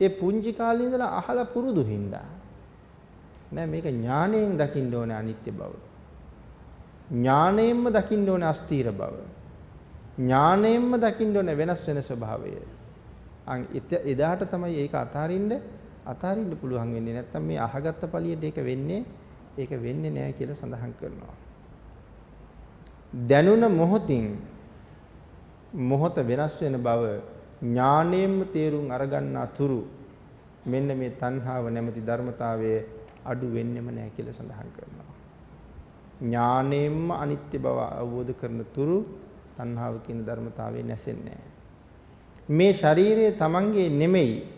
ඒ පුංචි කාලේ ඉඳලා අහලා පුරුදු හින්දා. නෑ මේක ඥාණයෙන් දකින්න ඕනේ අනිත්‍ය බව. ඥාණයෙන්ම දකින්න ඕනේ අස්ථීර බව. ඥාණයෙන්ම දකින්න ඕනේ වෙනස් වෙන ස්වභාවය. අන් එදාට තමයි ඒක අතාරින්න අතාරින්න පුළුවන් වෙන්නේ. නැත්තම් මේ අහගත්ත පළියට ඒක වෙන්නේ ඒක වෙන්නේ නැහැ කියලා සඳහන් කරනවා. දැනුණ මොහොතින් මොහොත වෙනස් වෙන බව ඥාණයෙන්ම තේරුම් අරගන්නා තුරු මෙන්න මේ තණ්හාව නැමැති ධර්මතාවයේ අඩු වෙන්නෙම නැහැ කියලා සඳහන් කරනවා. ඥාණයෙන්ම අනිත්‍ය බව අවබෝධ කරන තුරු තණ්හාව කියන ධර්මතාවය නැසෙන්නේ මේ ශරීරය Tamange නෙමෙයි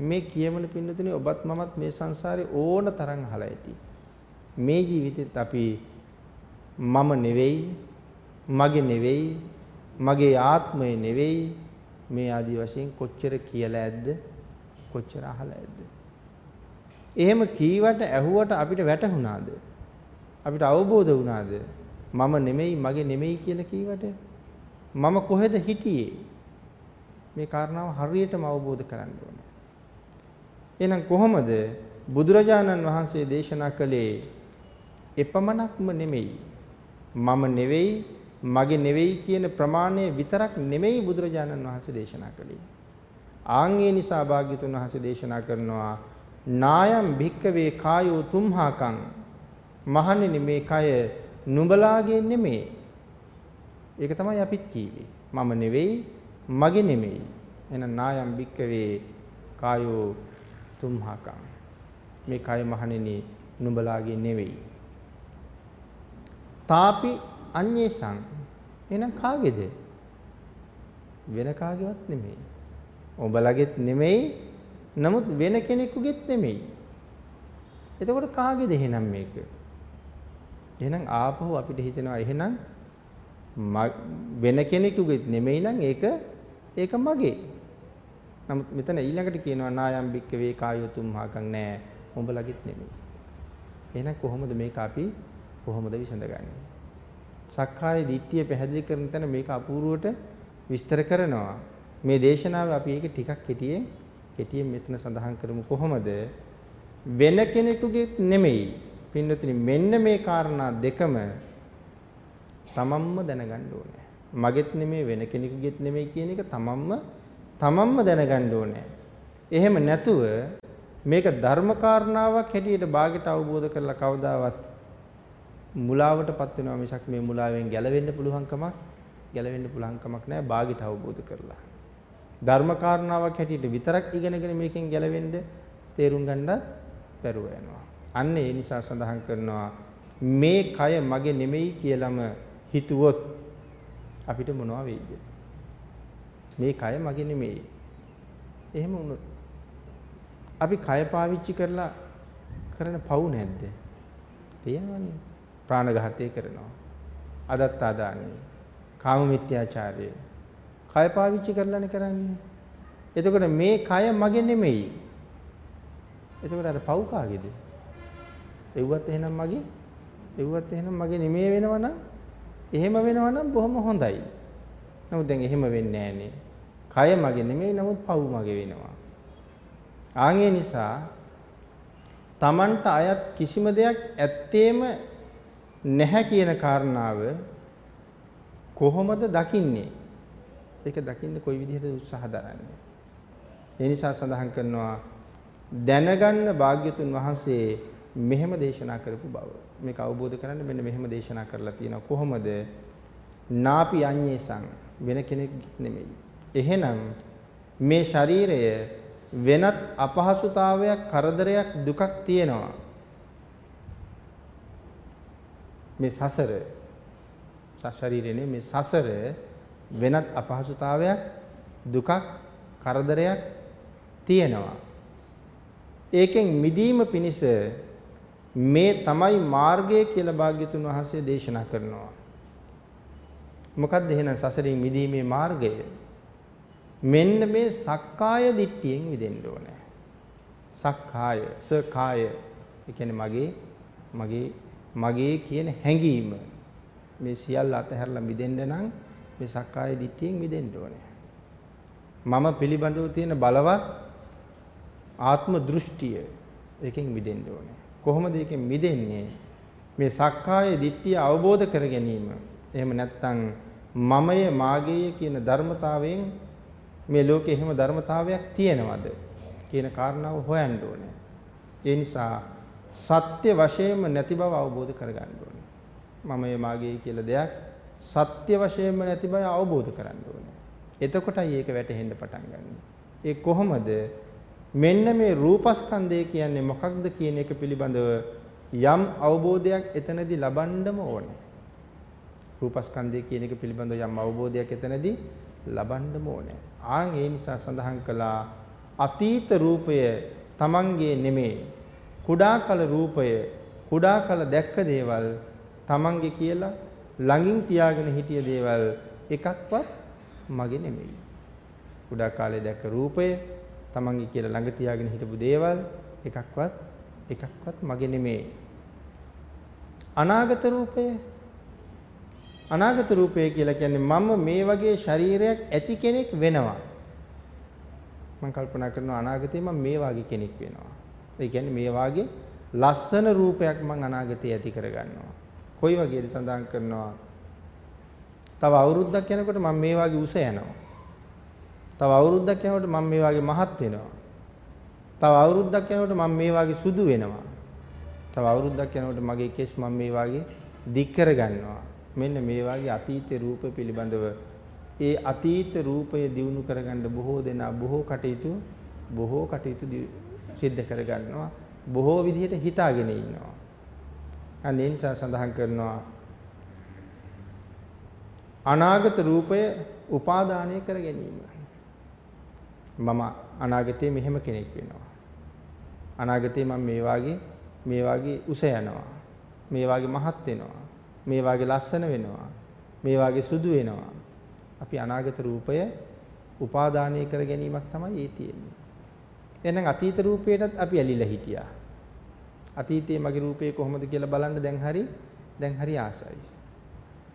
මේ කියවන පින්නතුනේ ඔබත් මමත් මේ සංසාරේ ඕන තරම් අහලා ඇති. මේ ජීවිතෙත් අපි මම නෙවෙයි, මගේ නෙවෙයි, මගේ ආත්මය නෙවෙයි මේ ආදි වශයෙන් කොච්චර කියලා ඇද්ද? කොච්චර අහලා ඇද්ද? එහෙම කීවට ඇහුවට අපිට වැටහුණාද? අපිට අවබෝධ වුණාද? මම නෙමෙයි මගේ නෙමෙයි කියලා කීවට මම කොහෙද හිටියේ? මේ කාරණාව හරියටම අවබෝධ කරගන්න ඕනේ. එහෙනම් කොහොමද බුදුරජාණන් වහන්සේ දේශනා කළේ එපමණක්ම නෙමෙයි මම නෙවෙයි මගේ නෙවෙයි කියන ප්‍රමාණය විතරක් නෙමෙයි බුදුරජාණන් වහන්සේ දේශනා කළේ. ආන් ඒ නිසා භාග්‍යතුන් වහන්සේ දේශනා කරනවා නායම් භික්කවේ කායෝ තුම්හාකං මහණෙනි මේ කය නුඹලාගේ නෙමෙයි. ඒක තමයි අපිත් කීවේ. මම නෙවෙයි මගේ නෙමෙයි. එහෙනම් නායම් භික්කවේ කායෝ තුම්හාකං මේ කය මහණෙනි නුඹලාගේ නෙවෙයි. තාපි අඤ්ඤේසං එහෙනම් කාගේද? වෙන කාගේවත් නෙමෙයි. ඔබලගෙත් නෙමෙයි. නමුත් වෙන කෙනෙකුගෙත් නෙමෙයි. එතකොට කාගේද එහෙනම් මේක? එහෙනම් ආපහු අපිට හිතෙනවා එහෙනම් වෙන කෙනෙකුගෙත් නෙමෙයි නම් ඒක ඒක මගේ. නමුත් මෙතන ඊළඟට කියනවා නායම් බික්ක වේ කායෝ තුම්හාකම් නෑ. උඹලගෙත් නෙමෙයි. එහෙනම් කොහොමද මේක අපි කොහොමද විසඳගන්නේ? සක්කාය දිට්ඨිය පැහැදිලි කරන තැන මේක අපූර්වට විස්තර කරනවා. මේ දේශනාවේ අපි ඒක ටිකක් කෙටියෙන් කෙටියෙන් මෙතන සඳහන් කරමු කොහොමද? වෙන කෙනෙකුගේ නෙමෙයි. පින්නතුනි මෙන්න මේ කාරණා දෙකම තමන්ම දැනගන්න ඕනේ. මගෙත් නෙමෙයි වෙන කෙනෙකුගේත් නෙමෙයි කියන එක තමන්ම තමන්ම දැනගන්න ඕනේ. එහෙම නැතුව මේක ධර්ම කාරණාවක් හැටියට ਬਾගෙට අවබෝධ කරලා කවදාවත් මුලාවටපත් වෙනවා මිසක් මේ මුලාවෙන් ගැලවෙන්න පුළුවන් කමක් ගැලවෙන්න පුළුවන් කමක් නැහැ ਬਾගෙට අවබෝධ කරලා. ධර්ම කාරණාවක් හැටියට විතරක් ඉගෙනගෙන මේකෙන් ගැලවෙන්න තේරුම් ගන්නත් බැරුව යනවා. අන්න ඒ නිසා සඳහන් කරනවා මේ කය මගේ නෙමෙයි කියලාම හිතුවොත් අපිට මොනවා වෙයිද? මේ කය මගේ නෙමෙයි. එහෙම වුණොත් අපි කය පාවිච්චි කරලා කරන පව් නැද්ද? තියෙනවනේ. ප්‍රාණඝාතය කරනවා. අදත්තාදානයි. කාම මිත්‍යාචාරය. කය පාවිච්චි කරලානේ කරන්නේ. එතකොට මේ කය මගේ නෙමෙයි. එතකොට අර පව් කාගේද? එව්වත් එහෙනම් මගේ එව්වත් එහෙනම් මගේ නෙමෙයි වෙනවනම් එහෙම වෙනවනම් බොහොම හොඳයි. නමුත් දැන් එහෙම වෙන්නේ නැහනේ. කය මගේ නෙමෙයි නමුත් පව් මගේ වෙනවා. ආන්ගේ නිසා Tamanට අයත් කිසිම දෙයක් ඇත්තේම නැහැ කියන කාරණාව කොහොමද දකින්නේ? ඒක දකින්න කොයි විදිහටද උත්සාහ දරන්නේ? ඒ නිසා සඳහන් කරනවා දැනගන්න භාග්‍යතුන් වහන්සේ මෙහෙම දේශනා කරපු බව. මේක අවබෝධ කරගන්න මෙන්න මෙහෙම දේශනා කරලා තියෙනවා. කොහොමද? නාපි අඤ්ඤේසං වෙන කෙනෙක් නෙමෙයි. එහෙනම් මේ ශරීරය වෙනත් අපහසුතාවයක් කරදරයක් දුකක් තියෙනවා මේ සසර ශරීරයේ මේ සසර වෙනත් අපහසුතාවයක් දුකක් කරදරයක් තියෙනවා ඒකෙන් මිදීම පිණිස මේ තමයි මාර්ගය කියලා භාග්‍යතුන් වහන්සේ දේශනා කරනවා මොකක්ද එහෙනම් සසරින් මිදීමේ මාර්ගය මෙන්න මේ සක්කාය දිට්ඨියෙන් මිදෙන්න ඕනේ. සක්කාය, සකාය. ඒ කියන්නේ මගේ මගේ මගේ කියන හැඟීම මේ සියල්ල අතහැරලා මිදෙන්න නම් මේ සක්කාය දිට්ඨියෙන් මිදෙන්න ඕනේ. මම පිළිබඳව තියෙන බලවත් ආත්ම දෘෂ්ටිය ඒකෙන් මිදෙන්න ඕනේ. කොහොමද ඒකෙන් මිදෙන්නේ? මේ සක්කාය දිට්ඨිය අවබෝධ කර ගැනීම. එහෙම නැත්නම් මමය මාගේය කියන ධර්මතාවයෙන් මේ ලෝකේ එහෙම ධර්මතාවයක් තියෙනවද කියන කාරණාව හොයන්න ඕනේ. ඒ නිසා සත්‍ය වශයෙන්ම නැති බව අවබෝධ කරගන්න ඕනේ. මම මාගේ කියලා දෙයක් සත්‍ය වශයෙන්ම නැති බව අවබෝධ කරගන්න ඕනේ. එතකොටයි ඒක වැටහෙන්න පටන් ගන්න. ඒ කොහොමද? මෙන්න මේ රූපස්කන්ධය කියන්නේ මොකක්ද කියන එක පිළිබඳව යම් අවබෝධයක් එතනදී ලබන්නම ඕනේ. රූපස්කන්ධය කියන එක පිළිබඳව යම් අවබෝධයක් එතනදී ලබන්නම ඕනේ. ආන් ඒ නිසා සඳහන් කළා අතීත රූපය තමන්ගේ නෙමේ. කුඩා කල රූපය කුඩා කල දැක්ක දේවල් තමන්ගේ කියලා ළඟින් තියාගෙන හිටිය දේවල් එකක්වත් මගේ නෙමෙයි. කුඩා කාලේ දැක්ක රූපය තමන්ගේ කියලා ළඟ තියාගෙන හිටපු දේවල් එකක්වත් එකක්වත් මගේ නෙමෙයි. අනාගත රූපය අනාගත රූපය කියලා කියන්නේ මම මේ වගේ ශරීරයක් ඇති කෙනෙක් වෙනවා. මම කල්පනා කරනවා අනාගතේ මම මේ වගේ කෙනෙක් වෙනවා. ඒ කියන්නේ මේ වගේ ලස්සන රූපයක් මම අනාගතේ ඇති කරගන්නවා. කොයි වගේද සඳහන් කරනවා? තව අවුරුද්දක් යනකොට මම මේ වගේ උස යනවා. තව අවුරුද්දක් යනකොට මම මේ වගේ මහත් වෙනවා. තව අවුරුද්දක් යනකොට මම මේ වගේ සුදු වෙනවා. තව අවුරුද්දක් යනකොට මගේ කෙස් මම මේ වගේ දික් කරගන්නවා. මෙන්න මේ වගේ අතීත රූප පිළිබඳව ඒ අතීත රූපය දිනු කරගන්න බොහෝ දෙනා බොහෝ කටයුතු බොහෝ කටයුතු සිද්ධ කරගන්නවා. බොහෝ විදිහට හිතාගෙන ඉන්නවා. අන්න ඒ නිසා සඳහන් කරනවා අනාගත රූපය උපාදානය කර ගැනීම. මම අනාගතයේ මෙහෙම කෙනෙක් වෙනවා. අනාගතේ මම මේ වාගේ මේ වාගේ උස යනවා. මේ වාගේ මහත් වෙනවා. මේ වාගේ ලස්සන වෙනවා. මේ වාගේ සුදු වෙනවා. අපි අනාගත රූපය උපාදානය කර ගැනීමක් තමයි ඒ තියෙන්නේ. එහෙනම් අතීත රූපයටත් අපි ඇලිලා හිටියා. අතීතයේ මගේ රූපේ කොහොමද කියලා බලන්න දැන් හරි දැන් හරි ආසයි.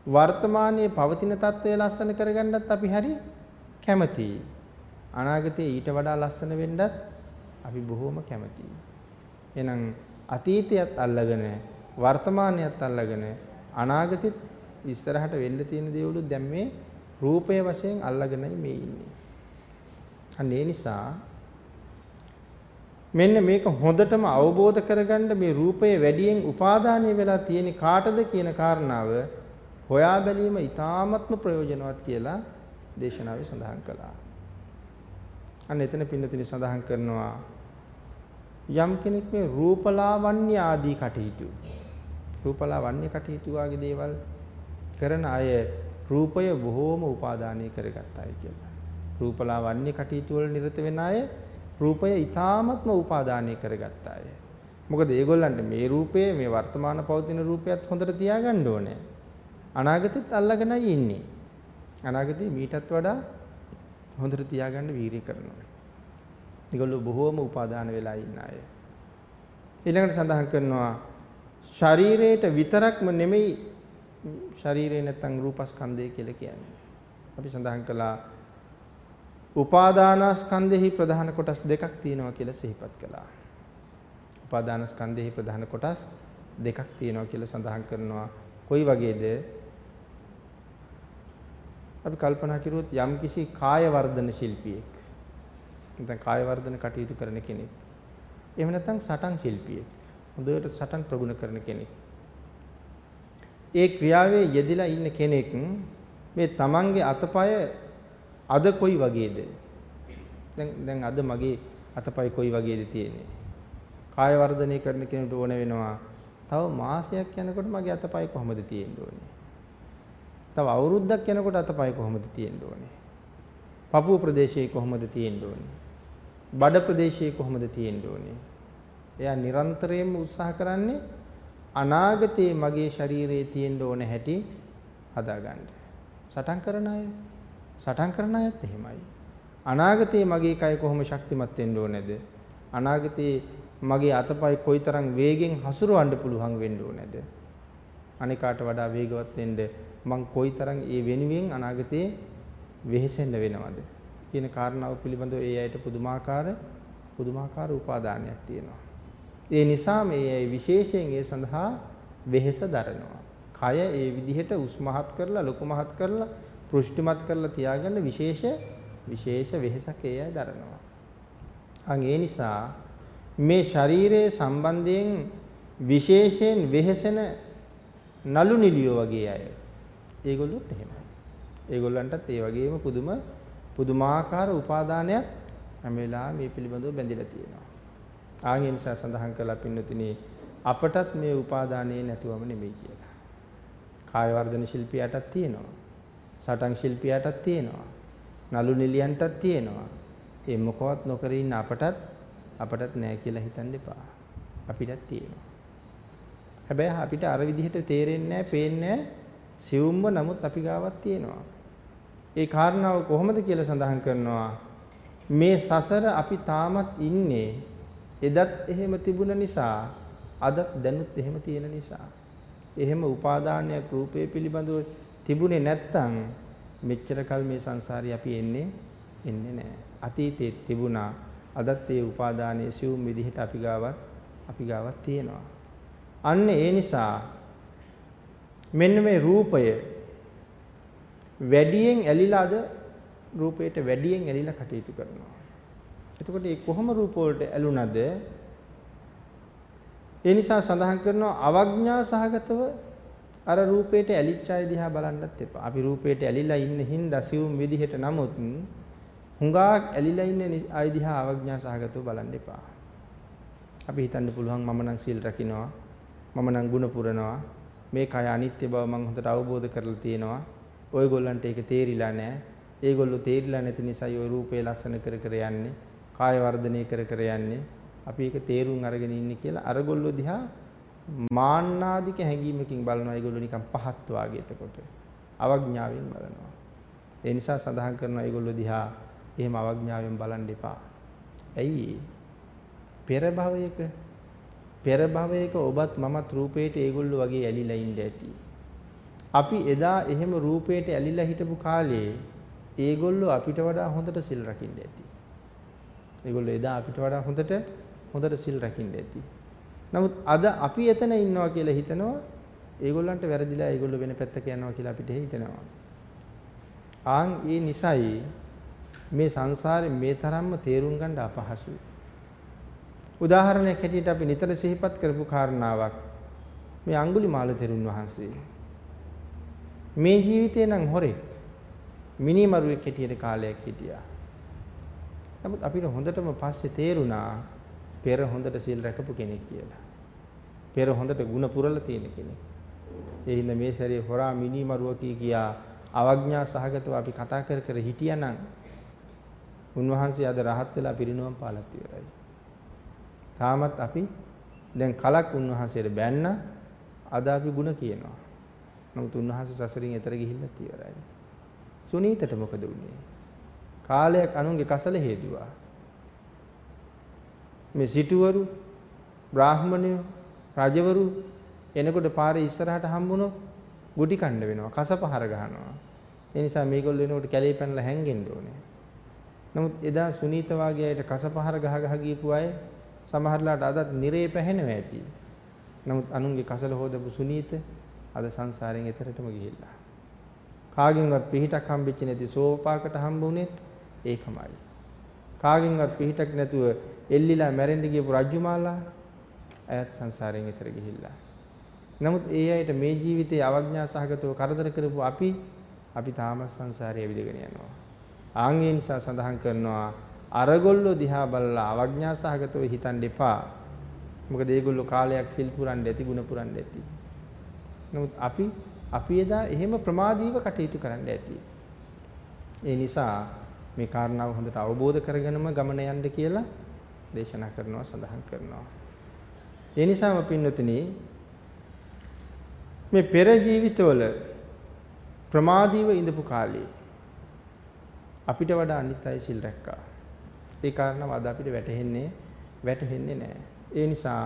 වර්තමානයේ පවතින తත්වය ලස්සන කරගන්නත් අපි හරි කැමතියි. අනාගතයේ ඊට වඩා ලස්සන වෙන්නත් අපි බොහොම කැමතියි. එහෙනම් අතීතයත් අල්ලගෙන වර්තමානයත් අල්ලගෙන අනාගතෙත් ඉස්සරහට වෙන්න තියෙන දේවලුත් දැන් මේ රූපය වශයෙන් අල්ලගෙනයි මේ ඉන්නේ. අන්න ඒ නිසා මෙන්න මේක හොඳටම අවබෝධ කරගන්න මේ රූපය වැඩියෙන් උපාදානය වෙලා තියෙන කාටද කියන කාරණාව හොයා බැලීම ඉතාමත්ම ප්‍රයෝජනවත් කියලා දේශනාවේ සඳහන් කළා. අන්න එතන පින්නතුනි සඳහන් කරනවා යම් කෙනෙක් මේ රූපලාවන්‍ය ආදී කටයුතු රූපලාවන්‍ය කටයුතු වගේ දේවල් කරන අය රූපය බොහෝම උපාදානය කරගත් අය කියලා. රූපලාවන්‍ය කටයුතු වල නිරත වෙන අය රූපය ඊ타ත්ම උපාදානය කරගත් අය. මොකද ඒගොල්ලන්ට මේ රූපය මේ වර්තමාන පවතින රූපයත් හොඳට තියාගන්න ඕනේ. අනාගතෙත් අල්ලගෙනයි ඉන්නේ. අනාගතේ මීටත් වඩා හොඳට තියාගන්න වීරිය කරනවා. ඒගොල්ලෝ බොහෝම උපාදාන වෙලා ඉන්න අය. ඊළඟට සඳහන් කරනවා ශරීරයට විතරක්ම නෙමෙයි ශරීරේ නැත්තම් රූපස්කන්ධය කියලා කියන්නේ. අපි සඳහන් කළා උපාදානස්කන්ධෙහි ප්‍රධාන කොටස් දෙකක් තියෙනවා කියලා සිහිපත් කළා. උපාදානස්කන්ධෙහි ප්‍රධාන කොටස් දෙකක් තියෙනවා කියලා සඳහන් කරනවා. කොයි වගේද? අපි කල්පනා කරුවොත් යම්කිසි කාය වර්ධන ශිල්පියෙක් නැත්නම් කාය වර්ධන කටයුතු කරන කෙනෙක්. එහෙම නැත්නම් සටන් ශිල්පියෙක්. හොඳට සටන් ප්‍රගුණ කරන කෙනෙක්. ඒ ක්‍රියාවේ යෙදিলা ඉන්න කෙනෙක් මේ තමන්ගේ අතපය අද කොයි වගේද? දැන් දැන් අද මගේ අතපය කොයි වගේද තියෙන්නේ? කාය වර්ධනය කරන කෙනෙකුට ඕන වෙනවා. තව මාසයක් යනකොට මගේ අතපය කොහොමද තියෙන්න ඕනේ? තව අවුරුද්දක් යනකොට අතපය කොහොමද තියෙන්න ඕනේ? පපුව ප්‍රදේශයේ කොහොමද තියෙන්න ඕනේ? බඩ ප්‍රදේශයේ කොහොමද තියෙන්න ඕනේ? එයා නිරන්තරයෙන්ම උත්සාහ කරන්නේ අනාගතයේ මගේ ශරීරයේ තියෙන්න ඕන හැටි හදාගන්න. සටන් කරන අය සටන් කරන අයත් එහෙමයි. අනාගතයේ මගේ කය කොහොම ශක්තිමත් වෙන්න ඕනේද? අනාගතයේ මගේ අතපය කොයිතරම් වේගෙන් හසුරවන්න පුළුවන් වෙන්න ඕනේද? අනිකාට වඩා වේගවත් වෙන්න මං කොයිතරම් ඒ වෙනුවෙන් අනාගතයේ වෙහෙසෙන්න වෙනවද කියන කාරණාව පිළිබඳව ඒ අයට පුදුමාකාර පුදුමාකාර උපාදානයක් තියෙනවා. ඒ නිසා මේ විශේෂයෙන් ඒ සඳහා වෙහෙස දරනවා. කය ඒ විදිහට උස්මහත් කරලා ලොකු මහත් කරලා පෘෂ්ටිමත් කරලා තියාගන්න විශේෂ විශේෂ වෙහෙසක් ඒ අය දරනවා. අන් ඒ නිසා මේ ශරීරයේ සම්බන්ධයෙන් විශේෂයෙන් වෙහෙසෙන නලු නිලියෝ වගේ අය. ඒගොල්ලොත් එහෙමයි. ඒගොල්ලන්ටත් ඒ වගේම පුදුම පුදුමාකාර උපාදානයක් හැම වෙලාවෙම මේ පිළිබඳව බැඳිලා තියෙනවා. ආගේ නිසා සඳහන් කළා පින්නතිනේ අපටත් මේ උපාදානයේ නැතුවම නෙමෙයි කියලා. කාය වර්ධන ශිල්පියාටත් තියෙනවා. සටන් ශිල්පියාටත් තියෙනවා. නලු නිලියන්ටත් තියෙනවා. ඒ මොකවත් නොකර ඉන්න අපටත් අපටත් නෑ කියලා හිතන්න එපා. අපිටත් තියෙනවා. හැබැයි අපිට අර විදිහට තේරෙන්නේ නෑ, පේන්නේ නෑ. සිවුම්ව නමුත් අපි ගාවත් තියෙනවා. ඒ කාරණාව කොහොමද කියලා සඳහන් කරනවා. මේ සසර අපි තාමත් ඉන්නේ එදත් එහෙම තිබුණ නිසා අදත් දැනුත් එහෙම තියෙන නිසා එහෙම උපාදානයක් රූපේ පිළිබඳව තිබුණේ නැත්තම් මෙච්චර කල් මේ සංසාරේ අපි එන්නේ එන්නේ නැහැ. අතීතයේ තිබුණා අදත් ඒ උපාදානයේ සිවුම් විදිහට අපි ගාවත් අපි ගාවත් තියෙනවා. අන්න ඒ නිසා මෙන්න මේ රූපය වැඩියෙන් ඇලිලා අද රූපයට වැඩියෙන් ඇලිලා කටයුතු කරනවා. එතකොට මේ කොහොම රූප වලට ඇලුනද ඒ නිසා සඳහන් කරනවා අවඥා සහගතව අර රූපයට ඇලිච්ච අය දිහා බලන්නත් එපා. අපි රූපයට ඇලිලා ඉන්න හින්දා සිවුම් විදිහට නමුත් හුඟක් ඇලිලා ඉන්න අය දිහා අවඥා සහගතව බලන්න එපා. අපි හිතන්න පුළුවන් මම නම් සීල් රකින්නවා. මම නම් ಗುಣ පුරනවා. මේ කය අනිත්‍ය බව මම හොඳට අවබෝධ කරලා තියෙනවා. ඔයගොල්ලන්ට ඒක තේරිලා නැහැ. ඒගොල්ලෝ තේරිලා නැති නිසායි ওই රූපේ ලස්සන කර කර යන්නේ. කාය වර්ධනය කර කර යන්නේ. අපි ඒක තේරුම් අරගෙන ඉන්නේ කියලා අරගොල්ලෝ දිහා මාන්නාදික හැඟීමකින් බලනවා ඒගොල්ලෝ නිකන් පහත් වාගේ එතකොට. අවඥාවෙන් බලනවා. ඒ නිසා සඳහන් කරනවා ඒගොල්ලෝ දිහා එහෙම අවඥාවෙන් බලන් දෙපා ඇයි පෙර භවයක පෙර භවයක ඔබත් මමත් රූපේට ඒගොල්ලෝ වගේ ඇලිලා ඉන්න ඇති. අපි එදා එහෙම රූපේට ඇලිලා හිටපු කාලේ ඒගොල්ලෝ අපිට වඩා හොඳට සිල් රකින්න ඇති. ඒගොල්ලෝ එදා අපිට වඩා හොඳට හොඳට සිල් රකින්න ඇති. නමුත් අද අපි එතන ඉන්නවා කියලා හිතනවා ඒගොල්ලන්ට වැරදිලා ඒගොල්ලෝ වෙන පැත්තක යනවා කියලා අපිට හිතෙනවා. ආන් ඒ නිසයි මේ සංසාරේ මේ තරම්ම තේරුම් ගන්න අපහසුයි. උදාහරණයක් හැටියට අපි නිතර සිහිපත් කරපු කාරණාවක් මේ අඟුලිමාල තෙරුන් වහන්සේ මේ ජීවිතේ නම් හොරෙක් මිනිමරුවෙක් හැටියට කාලයක් හිටියා. නමුත් අපිට හොඳටම පස්සේ තේරුණා පෙර හොඳට සීල් රැකපු කෙනෙක් කියලා. පෙර හොඳට ಗುಣ පුරලා තියෙන කෙනෙක්. ඒ හින්දා මේ ශරීරය හොරා මිනිමරුව කී කියා අවඥා සහගතව අපි කතා කර කර හිටියානම් උන්වහන්සේ අද රහත් වෙලා පිරිනුවම් පාලත් ඉවරයි. තාමත් අපි දැන් කලක් උන්වහන්සේට බැන්න අද අපි ಗುಣ කියනවා. නමුත් උන්වහන්සේ සසරින් එතර ගිහිල්ලත් ඉවරයි. සුනීතට මොකද වුනේ? කාලයක් අනුන්ගේ කසල හේතුවා. මේ සිටුවරු බ්‍රාහ්මණයෝ රජවරු එනකොට පාරේ ඉස්සරහට හම්බුනොත් ගුටි කන්න වෙනවා කස පහර ගහනවා. ඒ නිසා මේගොල්ලෝ එනකොට කැලේ පැනලා හැංගෙන්න ඕනේ. නමුත් එදා සුනීත වාගේ අයට කස පහර ගහ ගහ ගියපු අය සමහරලාට අදත් නිරේ පැහැෙනවා ඇති. නමුත් අනුන්ගේ කසල හොදපු සුනීත අද සංසාරයෙන් එතරටම ගිහිල්ලා. කාගෙන්වත් පිහිටක් හම්බෙච්ච නැති සෝපාකට හම්බුනේත් ඒකමයි. කාගෙන්වත් පිහිටක් නැතුව එල්ලිලා මැරෙන්න ගියපු රජ්ජුමාලා ඇයත් සංසාරයෙන් එතර ගිහිල්ලා. නමුත් ඒ අයට මේ ජීවිතයේ අවඥා සහගතව කරදර කරපු අපි අපි තාම සංසාරයේ විදගෙන යනවා. ආන්ගේ නිසා සඳහන් කරනවා අරගොල්ලෝ දිහා බලලා අවඥා සහගතව හිතන් දෙපා. මොකද ඒගොල්ලෝ කාලයක් සිල් පුරන්න ඇති, ගුණ පුරන්න ඇති. නමුත් අපි අපි එදා එහෙම ප්‍රමාදීව කටයුතු කරන්න ඇති. ඒ නිසා මේ කාරණාව හොඳට අවබෝධ කරගෙනම ගමන යන්න කියලා දේශනා කරනවා සඳහන් කරනවා. ඒ නිසාම පින්නතුනි මේ පෙර ජීවිතවල ප්‍රමාදීව ඉඳපු කාලේ අපිට වඩා අනිත් අය සිල් රැක්කා. ඒ කාරණාව අද අපිට වැටහෙන්නේ වැටහෙන්නේ නැහැ. ඒ නිසා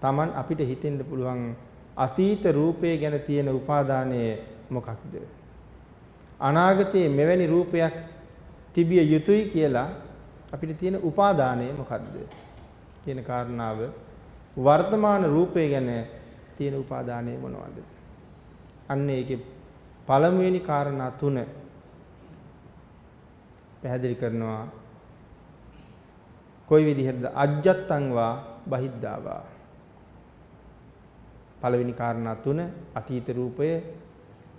Taman අපිට හිතෙන්න පුළුවන් අතීත රූපය ගැන තියෙන උපාදානය මොකක්ද? අනාගතයේ මෙවැනි රූපයක් තිබිය යුතුයි කියලා අපිට තියෙන උපාදානය මොකද්ද කියන කාරණාව වර්තමාන රූපය ගැන තියෙන උපාදානය මොනවද? අන්න ඒකේ පළමුවෙනි කාරණා තුන පැහැදිලි කරනවා. කොයි විදිහටද? අජ්ජත්තං වා බහිද්ධාවා. පළවෙනි කාරණා තුන අතීත රූපය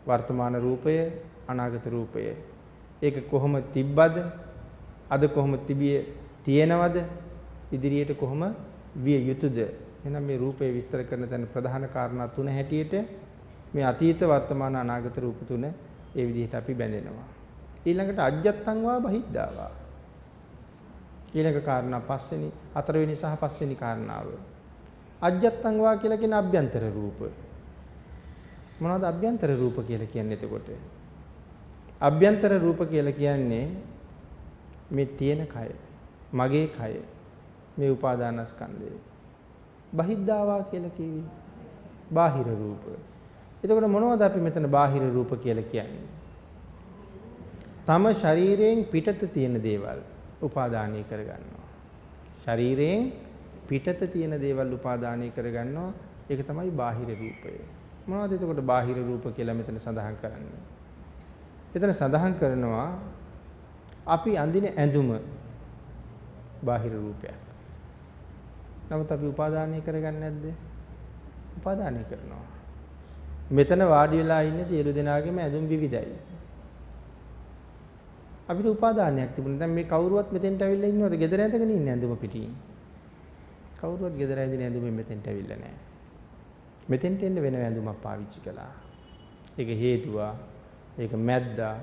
වර්තමාන රූපය අනාගත රූපය. ඒක කොහොම තිබ්බද? අද කොහොම තිබිය තියෙනවද? ඉදිරියට කොහොම විය යුතුද? එහෙනම් මේ රූපය විස්තර කරන තැන ප්‍රධාන කාරණා තුන හැටියට මේ අතීත වර්තමාන අනාගත රූප තුන ඒ විදිහට අපි බැඳෙනවා. ඊළඟට අජ්ජත්තං වා බහිද්ධාවා ඊළඟ කාරණා පස්වෙනි හතරවෙනි සහ පස්වෙනි කාරණාව. අජ්ජත්තං වා කියලා කියන අභ්‍යන්තර රූප. මොනවද අභ්‍යන්තර රූප කියලා කියන්නේ එතකොට? අභ්‍යන්තර රූප කියලා කියන්නේ මේ තියෙන කය මගේ කය මේ උපාදානස්කන්ධය. බහිද්ධාවා කියලා කිව්වේ. බාහිර රූප. එතකොට මොනවද අපි මෙතන බාහිර රූප කියලා කියන්නේ? තම ශරීරයෙන් පිටත තියෙන දේවල් උපාදානය කරගන්නවා. ශරීරයෙන් පිටත තියෙන දේවල් උපාදානය කරගන්නවා. ඒක තමයි බාහිර රූපය. මොනවද එතකොට බාහිර රූප කියලා මෙතන සඳහන් කරන්නේ? එතන සඳහන් කරනවා අපි අඳින ඇඳුම බාහිර රූපයක්. නමුත් අපි උපාදානය කරගන්නේ නැද්ද? උපාදානය කරනවා. මෙතන වාඩි වෙලා ඉන්න සියලු දෙනාගේම ඇඳුම් විවිධයි. අපිට උපාදානයක් තිබුණා. දැන් මේ කවුරුවත් මෙතෙන්ට ඇවිල්ලා ඉන්නවද? ගෙදර ඇඳගෙන ඉන්නේ ඇඳුම පිටින්. කවුරුවත් ගෙදර ඇඳින ඇඳුමෙන් මෙතෙන්ට ඇවිල්ලා නැහැ. මෙතෙන්ට එන්න වෙන ඇඳුමක් පාවිච්චි කළා. ඒක හේතුවා. ඒක මැද්දා.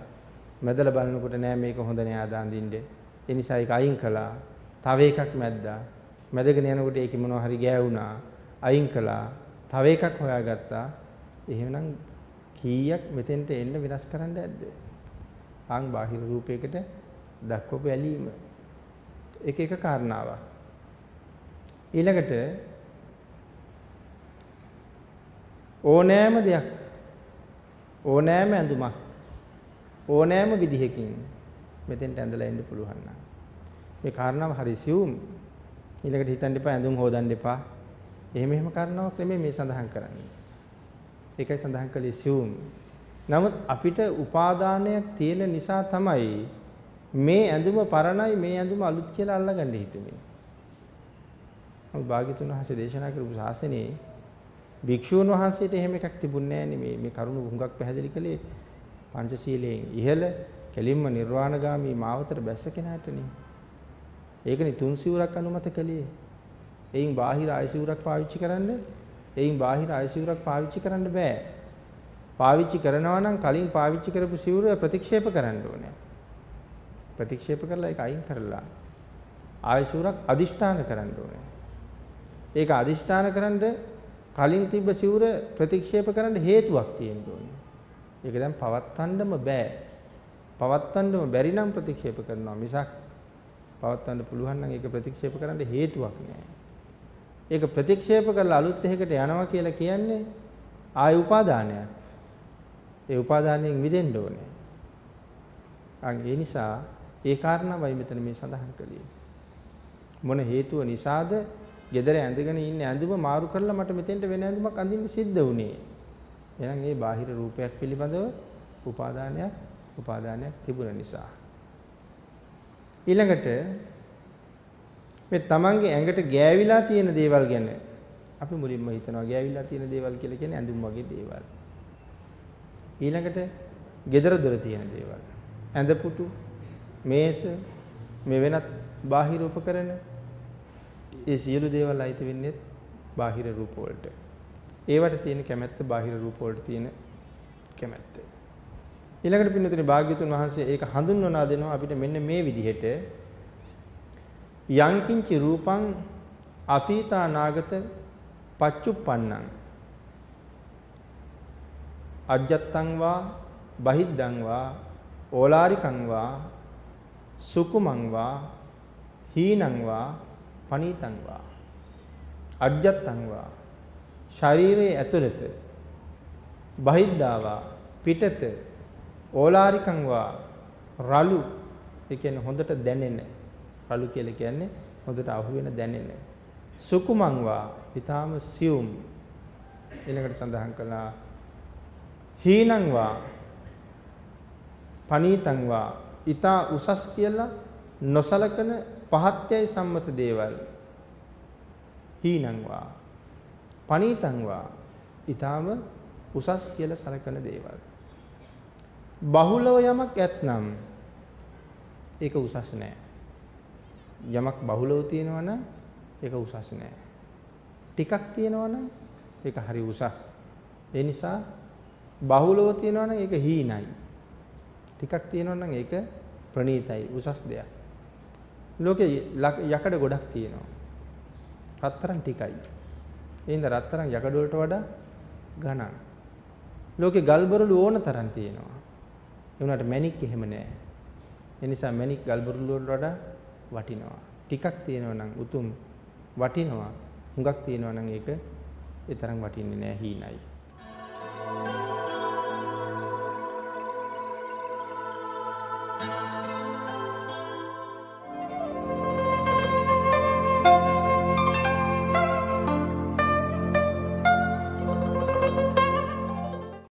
මැදලා බලනකොට නෑ මේක හොඳ නෑ ආද අඳින්න. ඒ නිසා ඒක අයින් කළා. තව එකක් මැද්දා. මැදගෙන යනකොට ඒකේ මොනවා හරි ගෑවුනා. අයින් කළා. තව එකක් හොයාගත්තා. එහෙමනම් කීයක් මෙතෙන්ට එන්න වෙනස් කරන්න ඇද්ද? ආන් බාහිර රූපයකට දක්වපු ඇලීම. ඒක එක කාරණාවක්. ඊළඟට ඕනෑම දෙයක් ඕනෑම ඇඳුමක් ඕනෑම විදිහකින් මෙතෙන්ට ඇඳලා එන්න පුළුවන් නම් මේ කාරණාව හරි සියුම් ඊළඟට හිතන්න එපා ඇඳුම් හොදන්න එපා එහෙම එහෙම කාරණාවක් නෙමෙයි මේ සඳහන් කරන්නේ ඒකයි සඳහන් කළේ සියුම් නමුත් අපිට උපාදානයක් තියෙන නිසා තමයි මේ ඇඳුම පරණයි මේ ඇඳුම අලුත් කියලා අල්ලගන්න හිතුනේ. නමුත් භාග්‍යතුන් වහන්සේ දේශනා කරපු ශාසනයේ භික්ෂූන් වහන්සේට එහෙම එකක් තිබුණේ නැහැ මේ මේ කරුණ හුඟක් පැහැදිලි කළේ පංචශීලයෙන් ඉහළ කෙලින්ම නිර්වාණගාමී මාවතට බැස්ස කෙනාටනේ. ඒකනේ තුන් සිවුරක් අනුමත කළේ. එයින් බාහිර ආයසිවුරක් පාවිච්චි කරන්න එයින් බාහිර ආයසිවුරක් පාවිච්චි කරන්න බෑ. පාවිච්චි කරනවා නම් කලින් පාවිච්චි කරපු සිවුර ප්‍රතික්ෂේප කරන්න ඕනේ. ප්‍රතික්ෂේප කරලා ඒක අයින් කරලා ආයසිවුරක් අදිෂ්ඨාන කරන්න ඕනේ. ඒක අදිෂ්ඨාන කරන්න කලින් තිබ්බ සිවුර ප්‍රතික්ෂේප කරන්න හේතුවක් තියෙන්න ඕනේ. ඒක දැන් පවත්තන්නම බෑ. පවත්තන්නම බැරි නම් ප්‍රතික්ෂේප කරනවා මිසක් පවත්තන්න පුළුවන් නම් ඒක ප්‍රතික්ෂේප කරන්න හේතුවක් නෑ. ඒක ප්‍රතික්ෂේප කරලා අලුත් එකකට යනවා කියලා කියන්නේ ආය උපාදානයක්. ඒ උපාදානයෙන් මිදෙන්න ඕනේ. අන් ඒ නිසා ඒ කාරණාවයි මෙතන මේ සඳහන් කළේ. මොන හේතුව නිසාද ගෙදර ඇඳගෙන ඉන්න ඇඳුම මාරු කරලා මට මෙතෙන්ට වෙන ඇඳුමක් අඳින්න සිද්ධ වුණේ. එහෙනම් ඒ බාහිර රූපයක් පිළිබඳව උපාදානයක් උපාදානයක් තිබුණ නිසා. ඊළඟට මේ තමන්ගේ ඇඟට ගෑවිලා තියෙන දේවල් ගැන අපි මුලින්ම හිතනවා ගෑවිලා තියෙන දේවල් කියලා කියන්නේ ඇඳුම් වගේ දේවල්. ඊළඟට gedara දොර තියෙන දේවල්. ඇඳ පුටු, මේස, මේ වෙනත් බාහිර උපකරණ ඒ සියලු දේවල් අයිති වෙන්නේ බාහිර රූප වලට. ඒවට තියෙන කැමැත්ත බාහිර රූප වලට තියෙන කැමැත්ත. ඊළඟට පින්නතුනේ භාග්‍යතුන් වහන්සේ ඒක හඳුන්වනා දෙනවා අපිට මෙන්න මේ විදිහට. යංකින්චි රූපං අතීතා නාගත පච්චුප්පන්නං. අජ්ජත්තං වා බහිද්දං වා ඕලාරිකං වා සුකුමං වා හීනං වා පනීතං වා. අජ්ජත්තං වා ශරීරයේ ඇතුළත බහිද්දාවා පිටත ඕලාරිකං වා රළු ඒ කියන්නේ හොඳට දැනෙන රළු කියලා කියන්නේ හොඳට අහු වෙන දැනෙන සුකුමං වා ඊටාම සියුම්. ඊළඟට සඳහන් කළා හීනං වා පනීතං වා ඊතා උසස් කියලා නොසලකන පහත්යයි සම්මත දේවල්. හීනං වා පනීතං වා ඊටාම උසස් කියලා සලකන දේවල්. බහුලව යමක් ඇතනම් ඒක උසස් නෑ යමක් බහුලව තියෙනවා නම් ඒක උසස් නෑ ටිකක් තියෙනවා නම් ඒක හරි උසස් ඒ නිසා බහුලව තියෙනවා නම් ඒක හීනයි ටිකක් තියෙනවා නම් ඒක ප්‍රණීතයි උසස් දෙයක් ලෝකේ යකඩ ගොඩක් තියෙනවා. රත්තරන් ටිකයි. ඒ හින්දා රත්තරන් යකඩ වලට වඩා ඝනයි. ලෝකේ ගල්බරළු ඕන තරම් තියෙනවා. ඒ වුණාට මැණික් එහෙම නෑ. ඒ නිසා මැණික් ගල්බරළු වලට වඩා වටිනවා. ටිකක් තියෙනවා නම් උතුම් වටිනවා. හුඟක් තියෙනවා නම් ඒක ඒ තරම් වටින්නේ නැහැ හීනයි.